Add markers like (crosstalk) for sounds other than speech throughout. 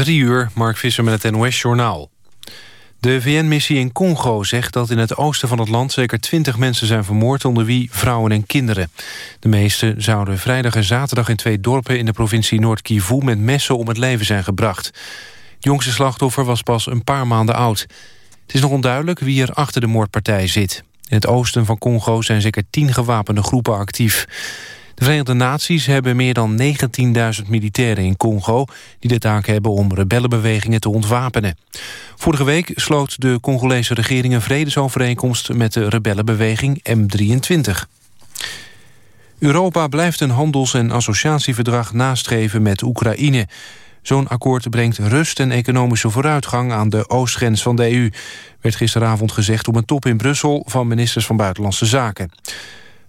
Drie uur, Mark Visser met het NOS-journaal. De VN-missie in Congo zegt dat in het oosten van het land... zeker twintig mensen zijn vermoord, onder wie vrouwen en kinderen. De meeste zouden vrijdag en zaterdag in twee dorpen... in de provincie Noord-Kivu met messen om het leven zijn gebracht. Het jongste slachtoffer was pas een paar maanden oud. Het is nog onduidelijk wie er achter de moordpartij zit. In het oosten van Congo zijn zeker tien gewapende groepen actief. De Verenigde Naties hebben meer dan 19.000 militairen in Congo... die de taak hebben om rebellenbewegingen te ontwapenen. Vorige week sloot de Congolese regering een vredesovereenkomst... met de rebellenbeweging M23. Europa blijft een handels- en associatieverdrag nastreven met Oekraïne. Zo'n akkoord brengt rust en economische vooruitgang aan de oostgrens van de EU... werd gisteravond gezegd op een top in Brussel van ministers van Buitenlandse Zaken.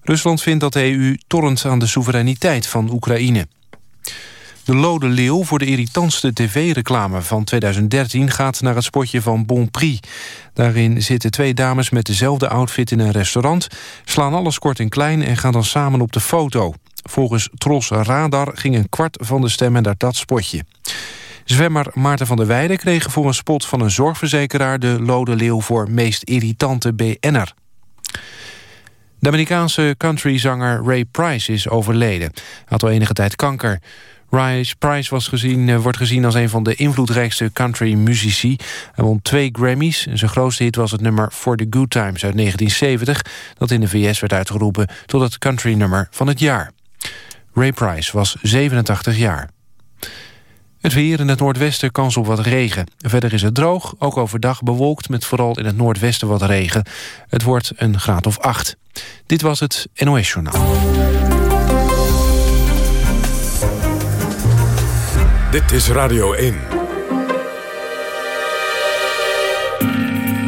Rusland vindt dat de EU torrent aan de soevereiniteit van Oekraïne. De Lode Leeuw voor de irritantste tv-reclame van 2013 gaat naar het spotje van Bon Prix. Daarin zitten twee dames met dezelfde outfit in een restaurant, slaan alles kort en klein en gaan dan samen op de foto. Volgens Tros Radar ging een kwart van de stemmen naar dat spotje. Zwemmer Maarten van der Weijden kreeg voor een spot van een zorgverzekeraar... de Lode Leeuw voor meest irritante BN'er. De Amerikaanse countryzanger Ray Price is overleden. Had al enige tijd kanker. Ray Price was gezien, eh, wordt gezien als een van de invloedrijkste country-muzici. Hij won twee Grammys. Zijn grootste hit was het nummer For the Good Times uit 1970... dat in de VS werd uitgeroepen tot het country-nummer van het jaar. Ray Price was 87 jaar. Het weer in het noordwesten kans op wat regen. Verder is het droog, ook overdag bewolkt met vooral in het noordwesten wat regen. Het wordt een graad of 8. Dit was het NOS Journaal. Dit is Radio 1.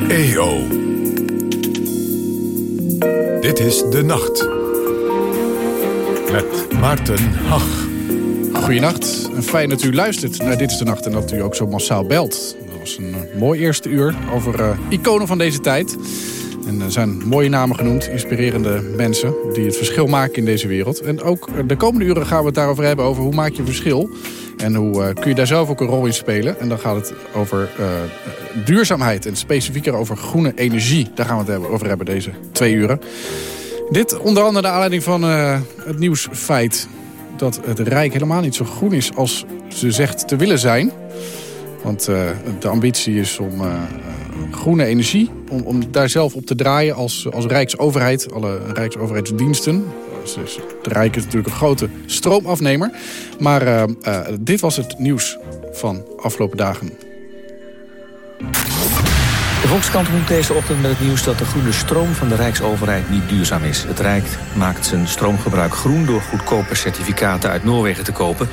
EO. Dit is De Nacht. Met Maarten Hach. Goedenacht en fijn dat u luistert naar Dit is de Nacht... en dat u ook zo massaal belt. Dat was een eh, mooi eerste uur over uh, iconen van deze tijd. En er zijn mooie namen genoemd, inspirerende mensen... die het verschil maken in deze wereld. En ook de komende uren gaan we het daarover hebben... over hoe maak je verschil en hoe uh, kun je daar zelf ook een rol in spelen. En dan gaat het over uh, duurzaamheid en specifieker over groene energie. Daar gaan we het over hebben deze twee uren. Dit onder andere de aanleiding van het nieuwsfeit dat het Rijk helemaal niet zo groen is als ze zegt te willen zijn. Want uh, de ambitie is om uh, groene energie, om, om, daar zelf op te draaien als, als Rijksoverheid, alle Rijksoverheidsdiensten. Dus de Rijk is natuurlijk een grote stroomafnemer. Maar uh, dit was het nieuws van afgelopen dagen. Volkskrant komt deze ochtend met het nieuws dat de groene stroom van de Rijksoverheid niet duurzaam is. Het Rijk maakt zijn stroomgebruik groen door goedkope certificaten uit Noorwegen te kopen.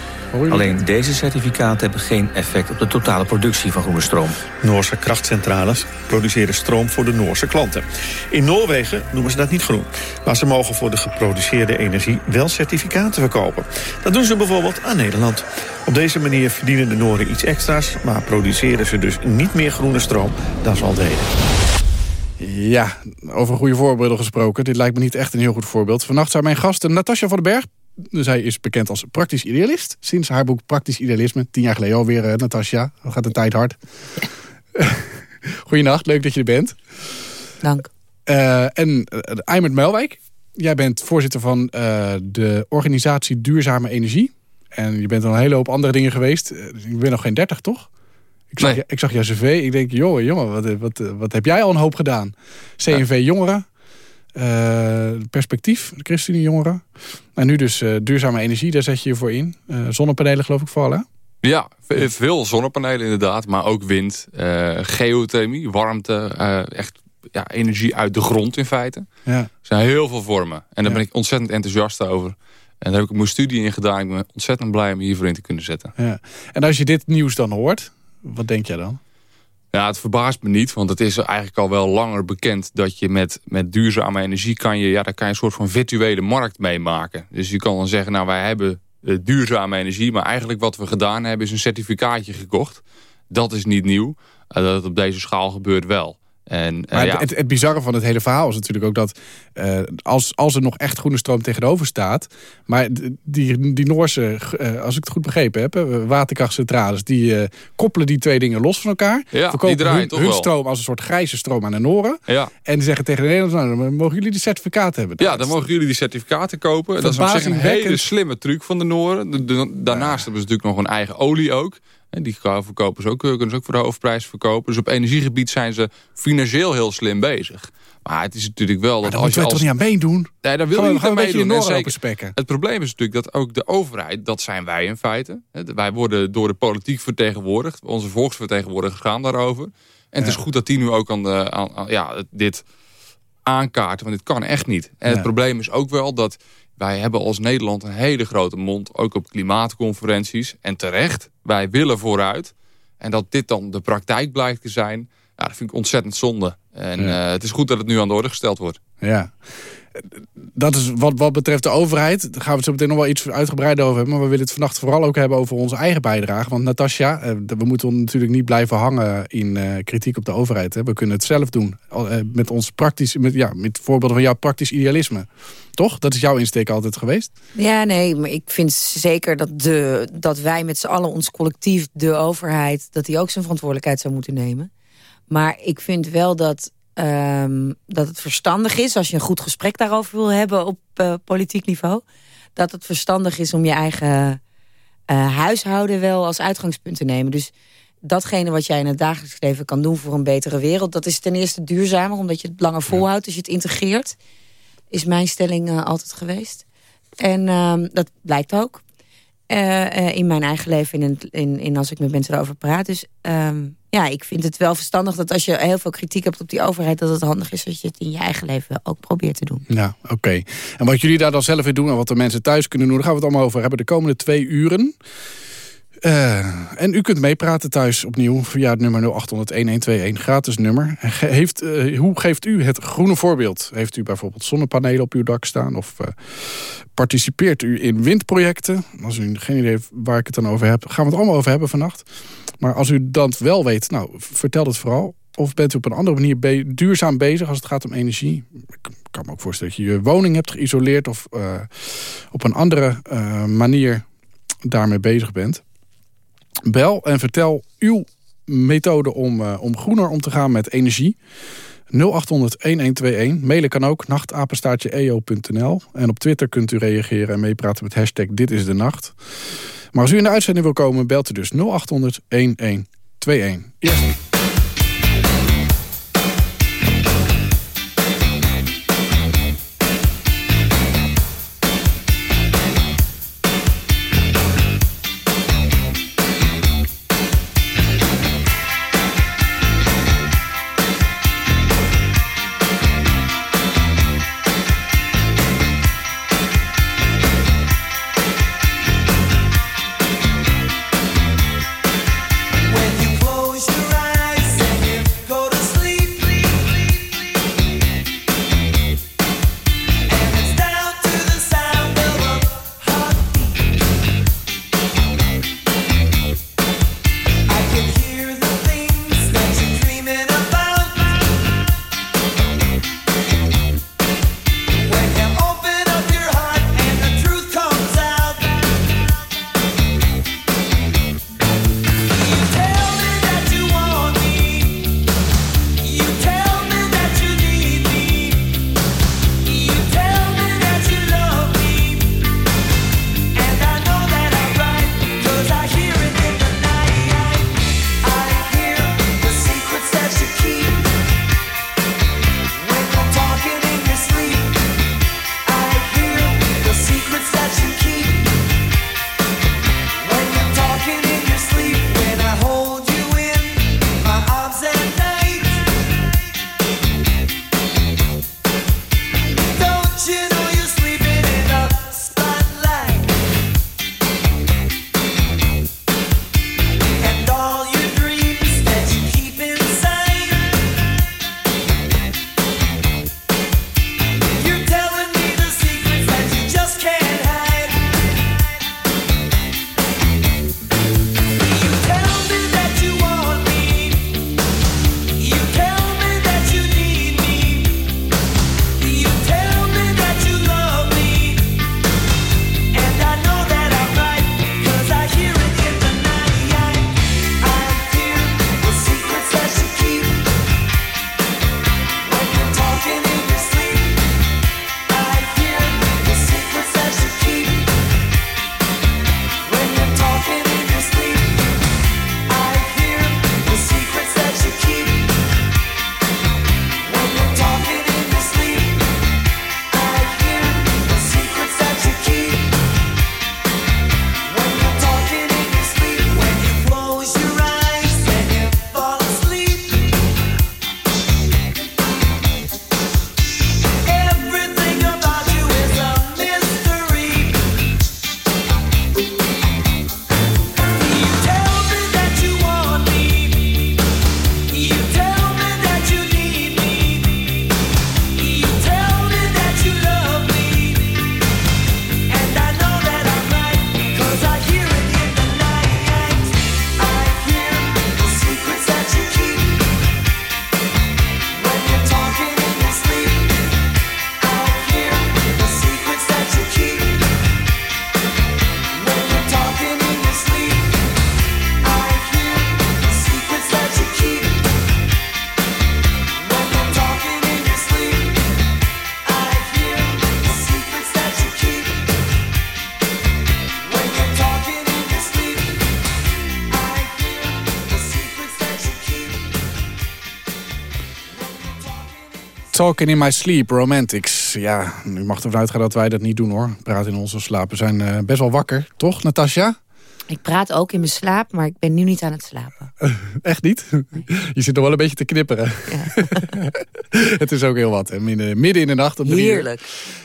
Alleen deze certificaten hebben geen effect op de totale productie van groene stroom. Noorse krachtcentrales produceren stroom voor de Noorse klanten. In Noorwegen noemen ze dat niet groen. Maar ze mogen voor de geproduceerde energie wel certificaten verkopen. Dat doen ze bijvoorbeeld aan Nederland. Op deze manier verdienen de Nooren iets extra's... maar produceren ze dus niet meer groene stroom dan ze al deden. Ja, over goede voorbeelden gesproken. Dit lijkt me niet echt een heel goed voorbeeld. Vannacht zijn mijn gasten Natasja van den Berg. Zij is bekend als praktisch idealist. Sinds haar boek Praktisch Idealisme. Tien jaar geleden alweer, uh, Natasja. Dan gaat de tijd hard. (laughs) Goedenacht, leuk dat je er bent. Dank. Uh, en uh, Eimert Melwijk. Jij bent voorzitter van de organisatie Duurzame Energie. En je bent al een hele hoop andere dingen geweest. Ik ben nog geen dertig, toch? Ik zag, nee. ik zag jouw cv. Ik denk, jongen, jongen, wat, wat, wat heb jij al een hoop gedaan? CNV ja. Jongeren. Uh, perspectief, de ChristenUnie Jongeren. En nu dus uh, duurzame energie, daar zet je je voor in. Uh, zonnepanelen geloof ik vooral, hè? Ja, veel zonnepanelen inderdaad, maar ook wind, geothermie, warmte, echt ja, energie uit de grond in feite. Ja. Er zijn heel veel vormen en daar ja. ben ik ontzettend enthousiast over. En daar heb ik mijn studie in gedaan. Ik ben ontzettend blij om hiervoor in te kunnen zetten. Ja. En als je dit nieuws dan hoort, wat denk jij dan? Ja, het verbaast me niet, want het is eigenlijk al wel langer bekend dat je met, met duurzame energie kan je, ja, daar kan je een soort van virtuele markt meemaken. Dus je kan dan zeggen, nou wij hebben duurzame energie, maar eigenlijk wat we gedaan hebben is een certificaatje gekocht. Dat is niet nieuw, dat het op deze schaal gebeurt wel. En, maar ja. het, het, bizarre van het hele verhaal is natuurlijk ook dat... als, als er nog echt groene stroom tegenover staat... maar die, die Noorse, als ik het goed begrepen heb... waterkrachtcentrales, die koppelen die twee dingen los van elkaar. Ja, verkopen hun, hun stroom als een soort grijze stroom aan de Noren. Ja. En die zeggen tegen de Nederlanders... Nou, dan mogen jullie die certificaten hebben. Ja, dan mogen jullie die certificaten kopen. Dat is op zich een hele slimme truc van de Noren. Daarnaast hebben ze natuurlijk nog een eigen olie ook. En die verkopen ze ook, kunnen ze ook voor de hoofdprijs verkopen. Dus op energiegebied zijn ze financieel heel slim bezig. Maar het is natuurlijk wel... dat als je als... toch niet aan meedoen? Nee, daar wil je niet aan. Zeker, het probleem is natuurlijk dat ook de overheid, dat zijn wij in feite. Wij worden door de politiek vertegenwoordigd. Onze volksvertegenwoordigers gaan daarover. En het is goed dat die nu ook aan, de, aan, ja, dit aankaarten. Want dit kan echt niet. En het probleem is ook wel dat wij hebben als Nederland een hele grote mond. Ook op klimaatconferenties. En terecht, wij willen vooruit. En dat dit dan de praktijk blijkt te zijn... Ja, dat vind ik ontzettend zonde. En eh, het is goed dat het nu aan de orde gesteld wordt. Ja dat is wat, wat betreft de overheid. Daar gaan we het zo meteen nog wel iets uitgebreider over hebben. Maar we willen het vannacht vooral ook hebben over onze eigen bijdrage. Want Natasja, eh, we moeten natuurlijk niet blijven hangen in uh, kritiek op de overheid. Hè. We kunnen het zelf doen. Uh, met ons praktisch, met, ja, met voorbeelden van jouw praktisch idealisme. Toch? Dat is jouw insteek altijd geweest? Ja, nee, maar ik vind zeker dat, de, dat wij met z'n allen ons collectief, de overheid... dat die ook zijn verantwoordelijkheid zou moeten nemen. Maar ik vind wel dat um, dat het verstandig is... als je een goed gesprek daarover wil hebben op uh, politiek niveau... dat het verstandig is om je eigen uh, huishouden wel als uitgangspunt te nemen. Dus datgene wat jij in het dagelijks leven kan doen voor een betere wereld... dat is ten eerste duurzamer, omdat je het langer volhoudt... als je het integreert, is mijn stelling uh, altijd geweest. En uh, dat blijkt ook. Uh, in mijn eigen leven in, in, in, als ik met mensen erover praat. Dus um, ja, ik vind het wel verstandig dat als je heel veel kritiek hebt op die overheid... dat het handig is dat je het in je eigen leven ook probeert te doen. Ja, oké. En wat jullie daar dan zelf in doen en wat de mensen thuis kunnen doen... daar gaan we het allemaal over hebben de komende twee uren. Uh, en u kunt meepraten thuis opnieuw via het nummer 0800-1121, gratis nummer. Heeft, uh, hoe geeft u het groene voorbeeld? Heeft u bijvoorbeeld zonnepanelen op uw dak staan? Of uh, participeert u in windprojecten? Als u geen idee heeft waar ik het dan over heb, gaan we het allemaal over hebben vannacht. Maar als u dat wel weet, nou, vertel het vooral. Of bent u op een andere manier duurzaam bezig als het gaat om energie? Ik kan me ook voorstellen dat je je woning hebt geïsoleerd... of op een andere manier daarmee bezig bent. Bel en vertel uw methode om, uh, om groener om te gaan met energie. 0800-1121. Mailen kan ook, nachtapenstaartje.eo.nl. En op Twitter kunt u reageren en meepraten met hashtag Dit is de Nacht. Maar als u in de uitzending wil komen, belt u dus 0800 1121. Eerst. Talking in my sleep, romantics. Ja, u mag ervan uitgaan dat wij dat niet doen hoor. Praten in onze slaap. We zijn uh, best wel wakker, toch Natasja? Ik praat ook in mijn slaap, maar ik ben nu niet aan het slapen. Echt niet? Je zit nog wel een beetje te knipperen. Ja. (laughs) het is ook heel wat. Hè? Midden in de nacht. Op heerlijk.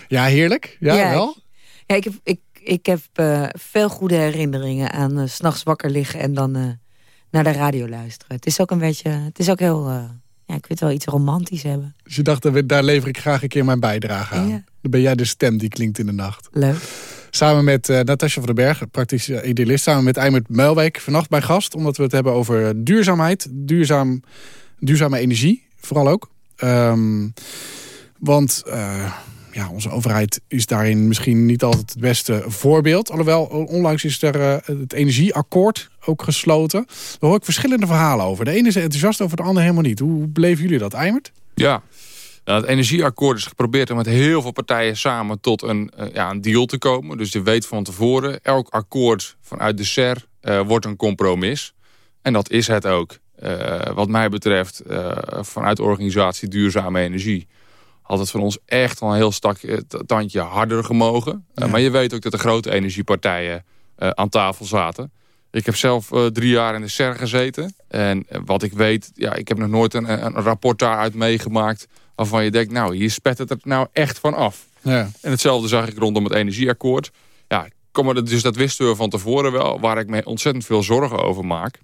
Ja, heerlijk? Ja, ja wel? Ja, ik heb, ik, ik heb uh, veel goede herinneringen aan uh, s'nachts wakker liggen... en dan uh, naar de radio luisteren. Het is ook een beetje... Het is ook heel... ja, ik weet wel iets romantisch hebben. Dus je dacht, daar lever ik graag een keer mijn bijdrage aan. Dan ben jij de stem die klinkt in de nacht. Leuk. Samen met uh, Natasja van den Berg, praktisch idealist. Samen met Eimert Muilwijk vannacht bij gast. Omdat we het hebben over duurzaamheid. Duurzaam, duurzame energie, vooral ook. Um, want uh, ja, onze overheid is daarin misschien niet altijd het beste voorbeeld. Alhoewel, onlangs is er uh, het energieakkoord ook gesloten. Daar hoor ik verschillende verhalen over. De ene is enthousiast over de ander helemaal niet. Hoe beleven jullie dat, Eimert? Ja, het energieakkoord is geprobeerd om met heel veel partijen samen tot een, uh, ja, een deal te komen. Dus je weet van tevoren, elk akkoord vanuit de SER uh, wordt een compromis. En dat is het ook. Wat mij betreft, vanuit de organisatie Duurzame Energie... had het van ons echt wel een heel stak, tandje harder gemogen. Ja. maar je weet ook dat de grote energiepartijen aan tafel zaten. Ik heb zelf drie jaar in de SER gezeten. En wat ik weet, ja, ik heb nog nooit een, een rapport daaruit meegemaakt waarvan je denkt, nou, hier spet het er nou echt van af. Ja. En hetzelfde zag ik rondom het energieakkoord. Ja, kom dus dat wisten we van tevoren wel. Waar ik me ontzettend veel zorgen over maak...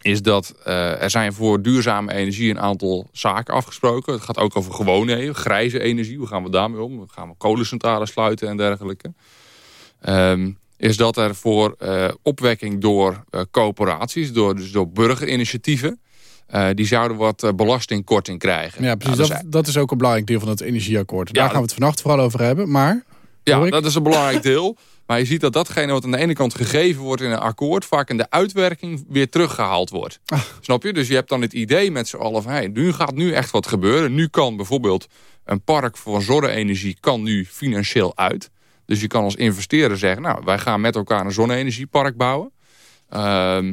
is dat uh, er zijn voor duurzame energie een aantal zaken afgesproken. Het gaat ook over gewone grijze energie. Hoe gaan we daarmee om? Gaan we kolencentrales sluiten en dergelijke. Um, is dat er voor uh, opwekking door uh, coöperaties, door, dus door burgerinitiatieven... Uh, die zouden wat belastingkorting krijgen. Ja, precies. Nou, dat, dat, is ook een belangrijk deel van het energieakkoord. Daar gaan we het vannacht vooral over hebben. Maar, ja, dat is een belangrijk deel. (laughs) Maar je ziet dat datgene wat aan de ene kant gegeven wordt in een akkoord... vaak in de uitwerking weer teruggehaald wordt. Ah. Snap je? Dus je hebt dan het idee met z'n allen van... Hey, nu gaat nu echt wat gebeuren. Nu kan bijvoorbeeld een park voor zonne-energie kan nu financieel uit. Dus je kan als investeerder zeggen... nou, wij gaan met elkaar een zonne-energiepark bouwen. Ehm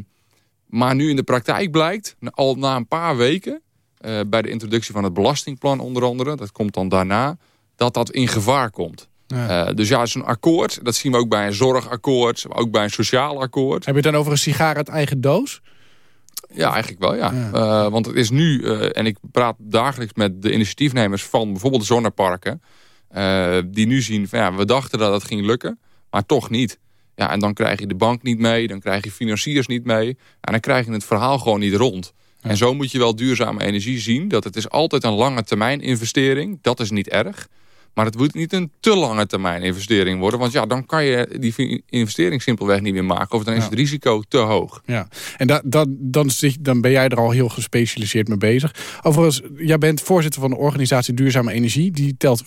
maar nu in de praktijk blijkt, al na een paar weken... Uh, bij de introductie van het belastingplan onder andere... dat komt dan daarna, dat dat in gevaar komt. Ja. Uh, dus ja, zo'n akkoord, dat zien we ook bij een zorgakkoord... ook bij een sociaal akkoord. Heb je het dan over een sigaar uit eigen doos? Ja, eigenlijk wel, ja. ja. Uh, want het is nu, en ik praat dagelijks met de initiatiefnemers... van bijvoorbeeld zonneparken... die nu zien, van, ja, we dachten dat het ging lukken... maar toch niet. Ja, en dan krijg je de bank niet mee, dan krijg je financiers niet mee. En dan krijg je het verhaal gewoon niet rond. En zo moet je wel duurzame energie zien. Dat het is altijd een lange termijn investering. Dat is niet erg. Maar het moet niet een te lange termijn investering worden. Want ja, dan kan je die investering simpelweg niet meer maken. Of dan is het risico te hoog. Ja, en da, da, dan, dan ben jij er al heel gespecialiseerd mee bezig. Overigens, jij bent voorzitter van de organisatie Duurzame Energie. Die telt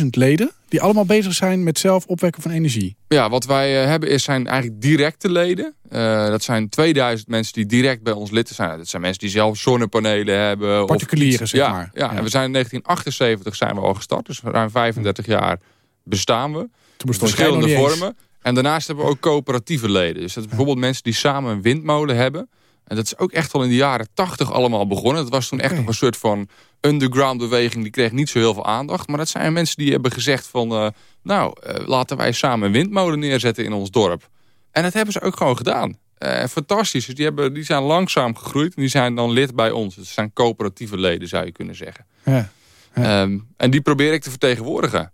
14.000 leden die allemaal bezig zijn met zelf opwekken van energie. Ja, wat wij uh, hebben is zijn eigenlijk directe leden. Uh, dat zijn 2000 mensen die direct bij ons lid zijn. Dat zijn mensen die zelf zonnepanelen hebben. Particulieren, of zeg ja, maar. Ja, ja, en we zijn in 1978 zijn we al gestart. Dus ruim 35 jaar bestaan we. Toen verschillende vormen. En daarnaast hebben we ook coöperatieve leden. Dus dat is bijvoorbeeld mensen die samen een windmolen hebben. En dat is ook echt al in de jaren 80 allemaal begonnen. Dat was toen echt nog een soort van underground beweging. Die kreeg niet zo heel veel aandacht. Maar dat zijn mensen die hebben gezegd van... Uh, nou, uh, laten wij samen een windmolen neerzetten in ons dorp. En dat hebben ze ook gewoon gedaan. Uh, fantastisch. Dus die, hebben, die zijn langzaam gegroeid. En die zijn dan lid bij ons. Het zijn coöperatieve leden, zou je kunnen zeggen. Ja, ja. Um, en die probeer ik te vertegenwoordigen.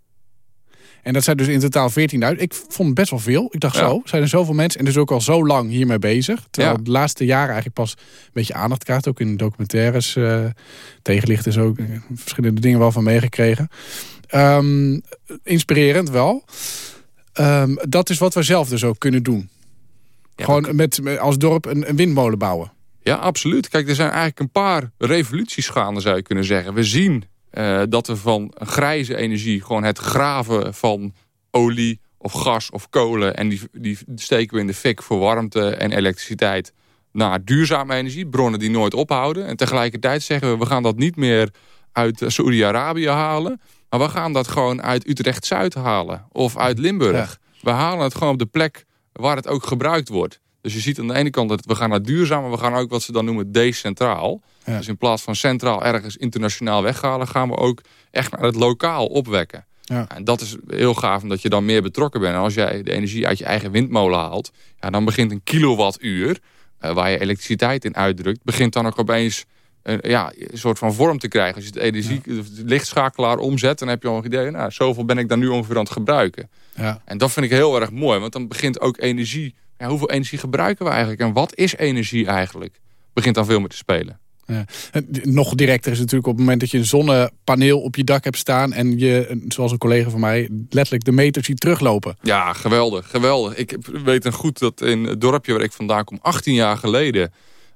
En dat zijn dus in totaal 14.000. Ik vond best wel veel. Ik dacht ja. zo, zijn er zoveel mensen en dus ook al zo lang hiermee bezig. Terwijl ja. de laatste jaren eigenlijk pas een beetje aandacht krijgt. Ook in documentaires. Uh, tegenlicht is ook verschillende dingen wel van meegekregen. Um, inspirerend wel. Um, dat is wat we zelf dus ook kunnen doen. Ja, Gewoon met, met, als dorp een, een windmolen bouwen. Ja, absoluut. Kijk, er zijn eigenlijk een paar revoluties gaande, zou je kunnen zeggen. We zien uh, dat we van grijze energie, gewoon het graven van olie of gas of kolen... en die, die steken we in de fik voor warmte en elektriciteit... naar duurzame energie, bronnen die nooit ophouden. En tegelijkertijd zeggen we, we gaan dat niet meer uit Saoedi-Arabië halen... maar we gaan dat gewoon uit Utrecht-Zuid halen of uit Limburg. Ja. We halen het gewoon op de plek waar het ook gebruikt wordt. Dus je ziet aan de ene kant dat we gaan naar duurzaam... maar we gaan ook wat ze dan noemen decentraal. Dus in plaats van centraal ergens internationaal weghalen... gaan we ook echt naar het lokaal opwekken. Ja. En dat is heel gaaf, omdat je dan meer betrokken bent. En als jij de energie uit je eigen windmolen haalt... Ja, dan begint een kilowattuur, uh, waar je elektriciteit in uitdrukt... begint dan ook opeens een, ja, een soort van vorm te krijgen. Als je de energie, de lichtschakelaar omzet... dan heb je al een idee, nou, zoveel ben ik dan nu ongeveer aan het gebruiken. Ja. En dat vind ik heel erg mooi, want dan begint ook energie... Ja, hoeveel energie gebruiken we eigenlijk? En wat is energie eigenlijk? Begint dan veel meer te spelen. Ja. Nog directer is natuurlijk op het moment dat je een zonnepaneel op je dak hebt staan... en je, zoals een collega van mij, letterlijk de meter ziet teruglopen. Ja, geweldig, geweldig. Ik weet een goed dat in het dorpje waar ik vandaan kom... 18 jaar geleden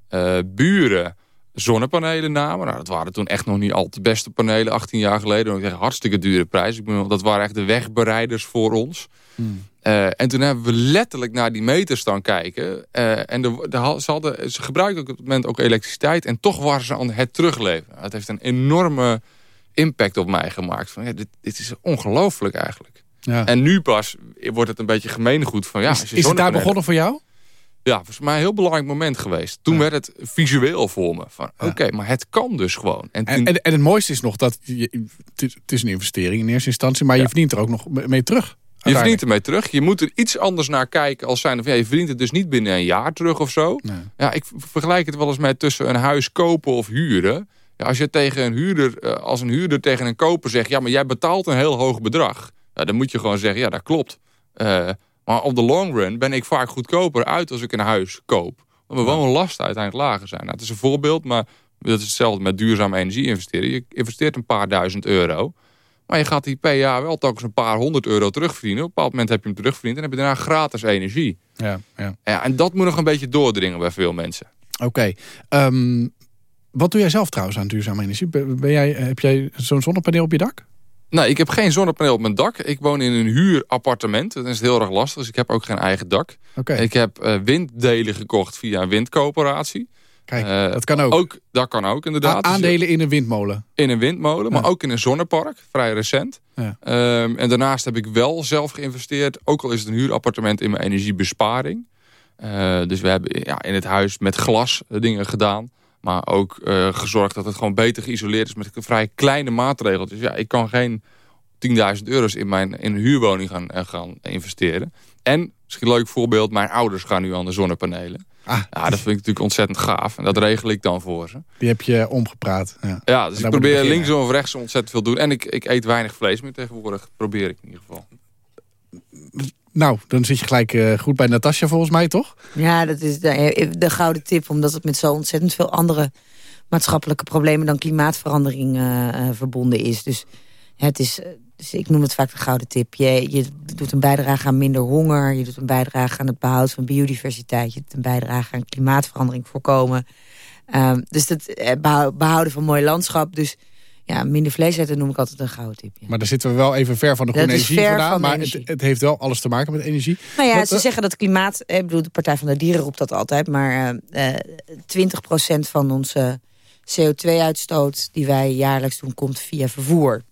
uh, buren zonnepanelen namen. Nou, dat waren toen echt nog niet al te beste panelen, 18 jaar geleden. Ik hartstikke dure prijs. Ik bedoel, dat waren echt de wegbereiders voor ons. Hmm. Uh, en toen hebben we letterlijk naar die meters staan kijken. Uh, en de, de, ze, hadden, ze gebruikten op het moment ook elektriciteit. En toch waren ze aan het terugleveren. Het heeft een enorme impact op mij gemaakt. Van, ja, dit, dit is ongelooflijk eigenlijk. Ja. En nu pas wordt het een beetje gemeengoed. Van, ja, is, is het daar begonnen voor jou? Ja, voor mij een heel belangrijk moment geweest. Toen werd het visueel voor me. Van oké, maar het kan dus gewoon. En, en, en, het mooiste is nog dat je, het is een investering in eerste instantie, maar je verdient er ook nog mee terug. Je verdient ermee terug. Je moet er iets anders naar kijken als zijn. Of, ja, je verdient het dus niet binnen een jaar terug of zo. Ja, ik vergelijk het wel eens met tussen een huis kopen of huren. Ja, als je tegen een huurder, eh, als een huurder tegen een koper zegt... ja, maar jij betaalt een heel hoog bedrag. Ja, dan moet je gewoon zeggen, ja, dat klopt. Uh, maar op de long run ben ik vaak goedkoper uit als ik een huis koop. Omdat mijn woonlasten uiteindelijk lager zijn. Nou, het is een voorbeeld, maar dat is hetzelfde met duurzame energie investeren. Je investeert een paar duizend euro. Maar je gaat die per jaar wel telkens een paar honderd euro terugverdienen. Op een bepaald moment heb je hem terugverdiend en heb je daarna gratis energie. Ja, ja. ja en dat moet nog een beetje doordringen bij veel mensen. Oké. Ehm, wat doe jij zelf trouwens aan duurzame energie? Ben jij, heb jij zo'n zonnepaneel op je dak? Nou, ik heb geen zonnepaneel op mijn dak. Ik woon in een huurappartement. Dat is heel erg lastig, dus ik heb ook geen eigen dak. Okay. Ik heb uh, winddelen gekocht via een windcoöperatie. Kijk, uh, dat kan ook. ook. Dat kan ook, inderdaad. A aandelen in een windmolen. In een windmolen, maar ook in een zonnepark. Vrij recent. Ja. Um, en daarnaast heb ik wel zelf geïnvesteerd. Ook al is het een huurappartement in mijn energiebesparing. Uh, dus we hebben ja, in het huis met glas dingen gedaan. Maar ook uh, gezorgd dat het gewoon beter geïsoleerd is met een vrij kleine maatregel. Dus ja, ik kan geen 10.000 euro's in, mijn, in een huurwoning gaan, gaan investeren. En, misschien een leuk voorbeeld, mijn ouders gaan nu aan de zonnepanelen. Ah. Ja, dat vind ik natuurlijk ontzettend gaaf. En dat regel ik dan voor ze. Die heb je omgepraat. Ja, ja dus ik probeer linksom of rechtsom ontzettend veel te doen. En ik, ik eet weinig vlees meer tegenwoordig. Probeer ik in ieder geval. Nou, dan zit je gelijk uh, goed bij Natasja volgens mij, toch? Ja, dat is de, de, gouden tip. Omdat het met zo ontzettend veel andere maatschappelijke problemen... dan klimaatverandering uh, verbonden is. Dus, het is, dus ik noem het vaak de gouden tip. Je, je doet een bijdrage aan minder honger. Je doet een bijdrage aan het behoud van biodiversiteit. Je doet een bijdrage aan klimaatverandering voorkomen. Uh, dus het behouden van mooi landschap. Dus ja, minder vlees eten noem ik altijd een gouden tip. Maar daar zitten we wel even ver van de groene energie vandaan. Maar het, het, heeft wel alles te maken met energie. Nou ja, ze zeggen dat klimaat... Ik bedoel, de Partij van de Dieren roept dat altijd. Maar uh, uh, 20% van onze CO2-uitstoot die wij jaarlijks doen... komt via vervoer.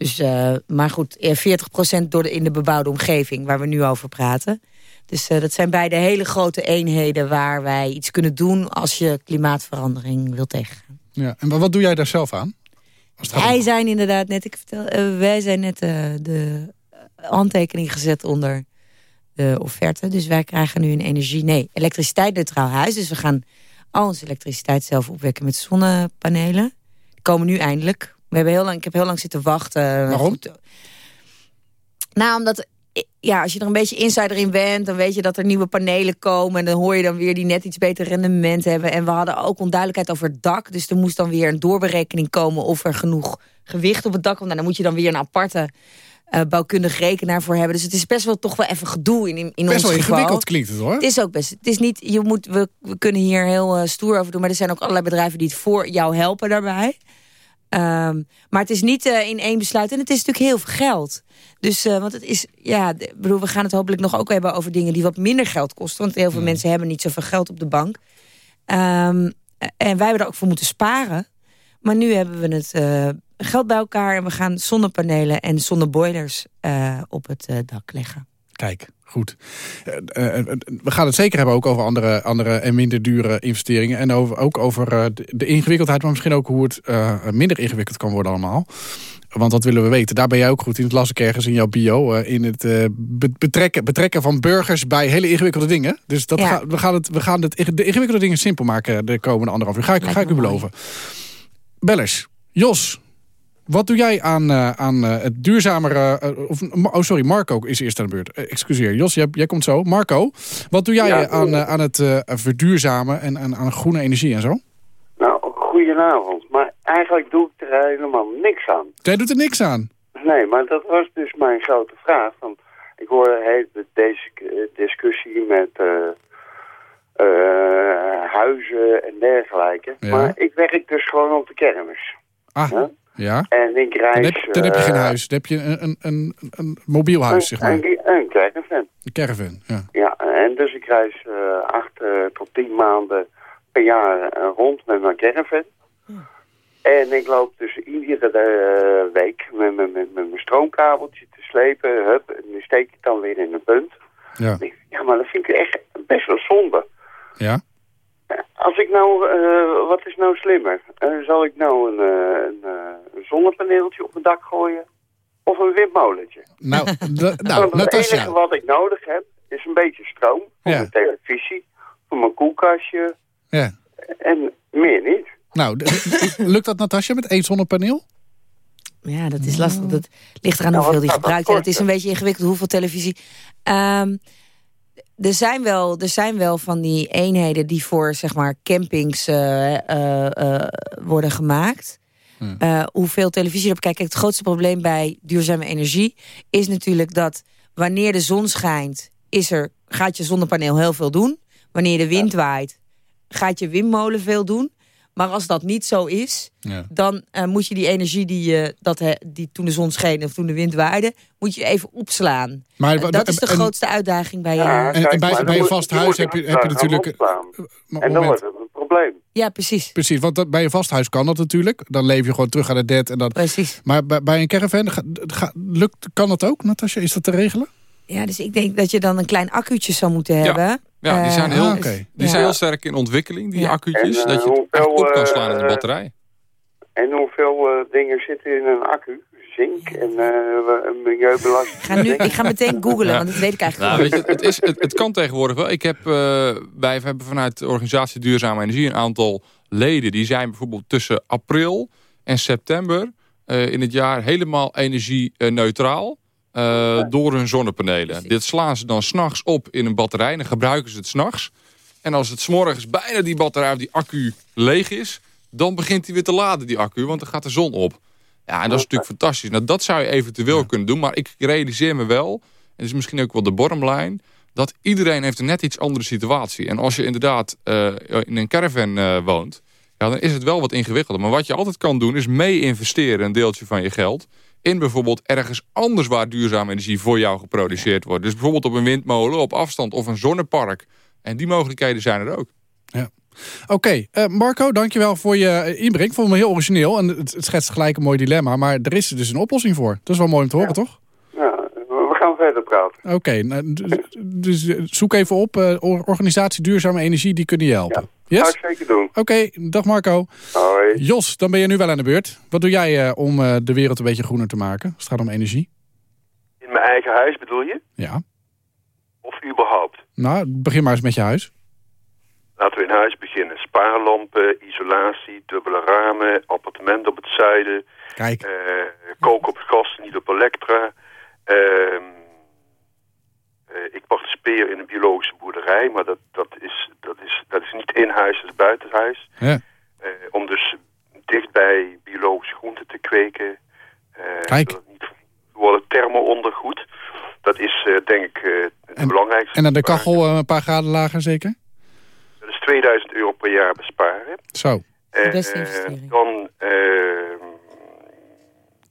Dus, uh, maar goed, 40% door de, in de bebouwde omgeving... waar we nu over praten. Dus uh, dat zijn beide hele grote eenheden... waar wij iets kunnen doen als je klimaatverandering wil tegengaan. Ja, en wat doe jij daar zelf aan? Wij zijn inderdaad net, ik vertel, uh, wij zijn net de handtekening gezet onder de offerte. Dus wij krijgen nu een energie, nee, elektriciteit neutraal huis. Dus we gaan al onze elektriciteit zelf opwekken met zonnepanelen. Die komen nu eindelijk. We hebben heel lang, ik heb heel lang zitten wachten. Waarom? Nou, omdat ja, als je er een beetje insider in bent... dan weet je dat er nieuwe panelen komen... en dan hoor je dan weer die net iets beter rendement hebben. En we hadden ook onduidelijkheid over het dak. Dus er moest dan weer een doorberekening komen... of er genoeg gewicht op het dak komt. Nou, dan moet je dan weer een aparte uh, bouwkundig rekenaar voor hebben. Dus het is best wel toch wel even gedoe in, in best ons wel geval. ingewikkeld klinkt het hoor. Het is ook best. Het is niet, je moet, we, we kunnen hier heel uh, stoer over doen... maar er zijn ook allerlei bedrijven die het voor jou helpen daarbij. Um, maar het is niet uh, in één besluit. En het is natuurlijk heel veel geld. Dus, uh, want het is, ja, bedoel, we gaan het hopelijk nog ook hebben over dingen die wat minder geld kosten. Want heel veel mm. mensen hebben niet zoveel geld op de bank. Um, en wij hebben er ook voor moeten sparen. Maar nu hebben we het uh, geld bij elkaar en we gaan zonnepanelen en zonneboilers op het dak leggen. Kijk, goed. we gaan het zeker hebben ook over andere, andere en minder dure investeringen. En over, ook over de ingewikkeldheid, maar misschien ook hoe het minder ingewikkeld kan worden allemaal. Want dat willen we weten. Daar ben jij ook goed in. Het las ik ergens in jouw bio. In het betrekken, betrekken van burgers bij hele ingewikkelde dingen. Dus dat ga, we gaan, het, we gaan het, de ingewikkelde dingen simpel maken de komende anderhalf uur. Ga ik, ga ik u beloven. Bellers, Jos, wat doe jij aan, uh, aan het duurzamere... of, oh, sorry, Marco is eerst aan de beurt. excuseer, Jos, jij, jij, komt zo. Marco, wat doe jij aan, aan het verduurzamen en aan, aan groene energie en zo? goedenavond. Maar eigenlijk doe ik er helemaal niks aan. Jij doet er niks aan? Nee, maar dat was dus mijn grote vraag. Want ik hoorde deze discussie met uh, huizen en dergelijke. Maar ik werk dus gewoon op de kermis. Ah, ja. En ik reis... Dan heb, dan heb je geen eh, huis, dan heb je een, een, een, een mobiel huis, zeg maar. Een, een caravan. Een caravan, ja. Ja, en dus ik reis acht tot tien maanden per jaar eh, rond met mijn caravan. En ik loop dus iedere week met, met, met, mijn stroomkabeltje te slepen. Hup, en nu steek ik dan weer in een punt. Ja. ja, maar dat vind ik echt best wel zonde. Ja? Als ik nou, uh, wat is nou slimmer? Uh, zal ik nou een, een, een, zonnepaneeltje op mijn dak gooien? Of een windmolentje? Nou, (laughs) nou het enige wat ik nodig heb, is een beetje stroom. Voor mijn televisie, voor mijn koelkastje, ja. En meer niet. Nou, (laughs) lukt dat Natasja met één zonnepaneel? Ja, dat is lastig. Dat ligt eraan nou, hoeveel die gebruikt. het is een beetje ingewikkeld hoeveel televisie. Um, er, zijn wel, er zijn wel van die eenheden die voor zeg maar campings uh, uh, worden gemaakt. Hmm. hoeveel televisie je hebt. Kijk, het grootste probleem bij duurzame energie is natuurlijk dat wanneer de zon schijnt, is er, gaat je zonnepaneel heel veel doen. Wanneer de wind waait, gaat je windmolen veel doen. Maar als dat niet zo is, dan uh, moet je die energie die, je dat, die toen de zon scheen of toen de wind waaide, moet je even opslaan. Maar, uh, dat is de grootste uitdaging bij je. Ja, en, en, bij, bij een vast huis heb je, heb je natuurlijk... En dan wordt het een probleem. Ja, precies. Precies, want dat, bij een vast huis kan dat natuurlijk. Dan leef je gewoon terug aan de dead. En dat, precies. Maar bij, bij een caravan, ga, ga, lukt, kan dat ook, Natasja? Is dat te regelen? Ja, dus ik denk dat je dan een klein accuutje zou moeten hebben. Ja, die zijn, heel, uh, die zijn heel sterk in ontwikkeling, die accu'tjes. En, uh, dat je het hoeveel, op kan slaan in de batterij. En hoeveel dingen zitten in een accu? Zink en milieubelasting. Ga nu, ik ga meteen googlen, want dat weet ik eigenlijk nou, weet je, het, is, het, het, kan tegenwoordig wel. Ik heb, wij hebben vanuit de organisatie Duurzame Energie een aantal leden. Die zijn bijvoorbeeld tussen april en september in het jaar helemaal energie-neutraal. Uh, door hun zonnepanelen. Dit slaan ze dan s'nachts op in een batterij. En dan gebruiken ze het s'nachts. En als het s'morgens bijna die batterij of die accu leeg is... dan begint hij weer te laden, die accu. Want dan gaat de zon op. Ja, en dat is natuurlijk fantastisch. Nou, dat zou je eventueel kunnen doen. Maar ik realiseer me wel... en dat is misschien ook wel de bormlijn... dat iedereen heeft een net iets andere situatie. En als je inderdaad uh, in een caravan uh, woont... Ja, dan is het wel wat ingewikkelder. Maar wat je altijd kan doen is mee investeren een deeltje van je geld in bijvoorbeeld ergens anders waar duurzame energie voor jou geproduceerd wordt. Dus bijvoorbeeld op een windmolen, op afstand of een zonnepark. En die mogelijkheden zijn er ook. Ja. Oké, okay. uh, Marco, dankjewel voor je eh, inbreng. Ik vond me heel origineel en het, schetst gelijk een mooi dilemma. Maar er is dus een oplossing voor. Dat is wel mooi om te horen, toch? Gaan verder praten. Oké, nou, dus, eh, zoek even op. Uh, organisatie Duurzame Energie, die kunnen je helpen. Ja, yes? ga ik zeker doen. Oké, dag Marco. Hoi. Jos, dan ben je nu wel aan de beurt. Wat doe jij uh, om uh, de wereld een beetje groener te maken? Als het gaat om energie. In mijn eigen huis bedoel je? Ja. Of überhaupt? Nou, begin maar eens met je huis. Laten we in huis beginnen. Spaarlampen, isolatie, dubbele ramen, appartement op het zuiden. Kijk. Koken op gas, niet op elektra. Ehm uh, ik participeer in een biologische boerderij, maar dat, dat, is, dat, is, dat is niet in huis, dat is buitenhuis. Ja. Uh, om dus dichtbij biologische groenten te kweken. Uh, Kijk. Niet worden thermo-ondergoed. Dat is denk ik het en, belangrijkste. En aan de kachel een paar graden lager zeker? Dat is 2000 euro per jaar besparen. Zo. Investering. Dan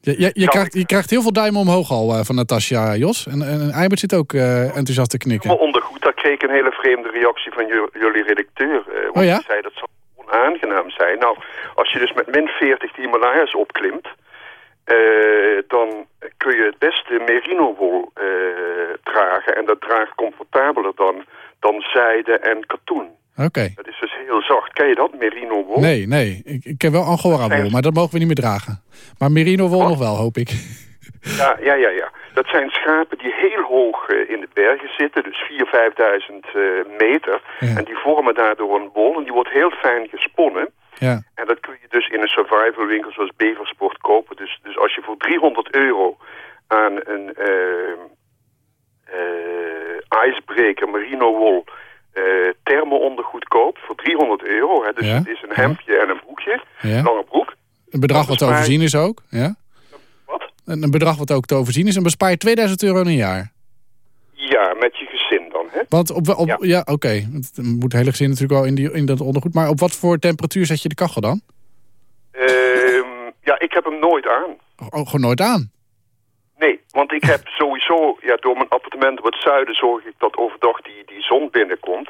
je, je, je, krijgt, je krijgt heel veel duimen omhoog al uh, van Natasja, Jos. En, en Eibert zit ook uh, enthousiast te knikken. Maar ondergoed, daar kreeg ik een hele vreemde reactie van jullie redacteur. Uh, want oh ja? die zei dat zou onaangenaam zijn. Nou, als je dus met min 40 die Himalayas opklimt... dan kun je het beste merino wol dragen. En dat draagt comfortabeler dan, dan zijde en katoen. Oké. Dat is dus heel zacht. Ken je dat, merino wol? Nee, nee. Ik, ik ken wel angora wol, maar dat mogen we niet meer dragen. Maar merino wol nog wel, hoop ik. Ja, ja, ja, ja. Dat zijn schapen die heel hoog uh, in de bergen zitten, dus 4.000, 5.000 uh, meter. Ja. En die vormen daardoor een wol en die wordt heel fijn gesponnen. Ja. En dat kun je dus in een survival winkel zoals Beversport kopen. Dus, dus als je voor 300 euro aan een uh, ijsbreker merino wol uh, thermo-ondergoed koopt voor 300 euro. Hè, dus Ja. het is een hemdje en een broekje, Ja. lange broek. Een bedrag wat te overzien is ook. Ja? Wat? Een een bedrag wat ook te overzien is. En bespaar je 2000 euro in een jaar. Ja, met je gezin dan. Hè? Want op, op, Ja. ja, oké. Het moet het hele gezin natuurlijk wel in, die, in dat ondergoed. Maar op wat voor temperatuur zet je de kachel dan? Ehm, ja, ik heb hem nooit aan. Oh, gewoon nooit aan. Nee, want ik heb sowieso, ja, door mijn appartement op het zuiden zorg ik dat overdag die, die zon binnenkomt.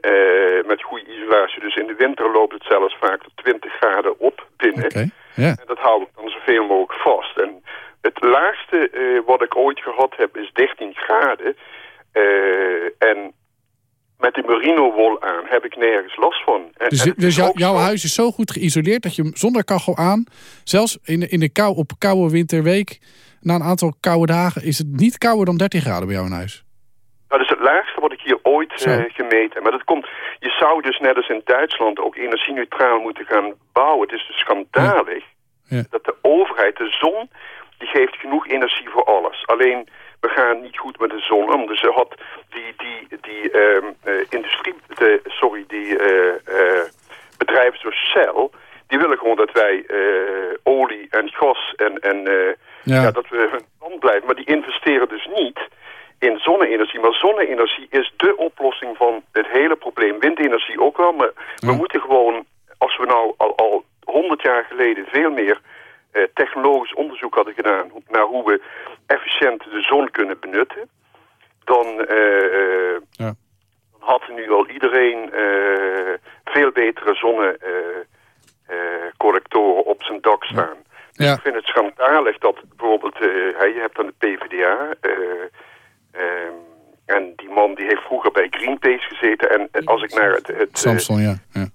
eh, met goede isolatie. Dus in de winter loopt het zelfs vaak tot 20 graden op binnen. En dat hou ik dan zoveel mogelijk vast. En het laagste eh, wat ik ooit gehad heb is 13 graden. Eh, en met die merino wol aan heb ik nergens last van. En, Dus, en dus jou- jouw huis is zo goed geïsoleerd dat je hem zonder kachel aan... zelfs in de, in de kou, op koude winterweek... na een aantal koude dagen is het niet kouder dan 13 graden bij jou in huis. Dat is het laagste wat ik hier ooit eh, gemeten heb. Maar dat komt, je zou dus net als in Duitsland ook energie-neutraal moeten gaan bouwen. Het is dus schandalig Ja. dat de overheid, de zon, die geeft genoeg energie voor alles. Alleen, we gaan niet goed met de zon om. Dus er had die, die, die ehm, eh, industrie, de, sorry, die eh, bedrijven zoals Shell, die willen gewoon dat wij eh, olie en gas en, en eh, Ja. ja, dat we hun land blijven. Maar die investeren dus niet in zonne-energie. Maar zonne-energie is de oplossing van het hele probleem. Windenergie ook wel, maar we moeten gewoon, als we nou al, al 100 jaar geleden veel meer eh, technologisch onderzoek hadden gedaan naar hoe we efficiënt de zon kunnen benutten, dan, eh, Ja. had nu al iedereen eh, veel betere zonnecollectoren op zijn dak staan. Dus Ja. ik vind het schandalig dat bijvoorbeeld, eh, je hebt dan de PvdA... eh, ehm, en die man die heeft vroeger bij Greenpeace gezeten. En eh, als ik naar het... het eh, Samson, ja. ja.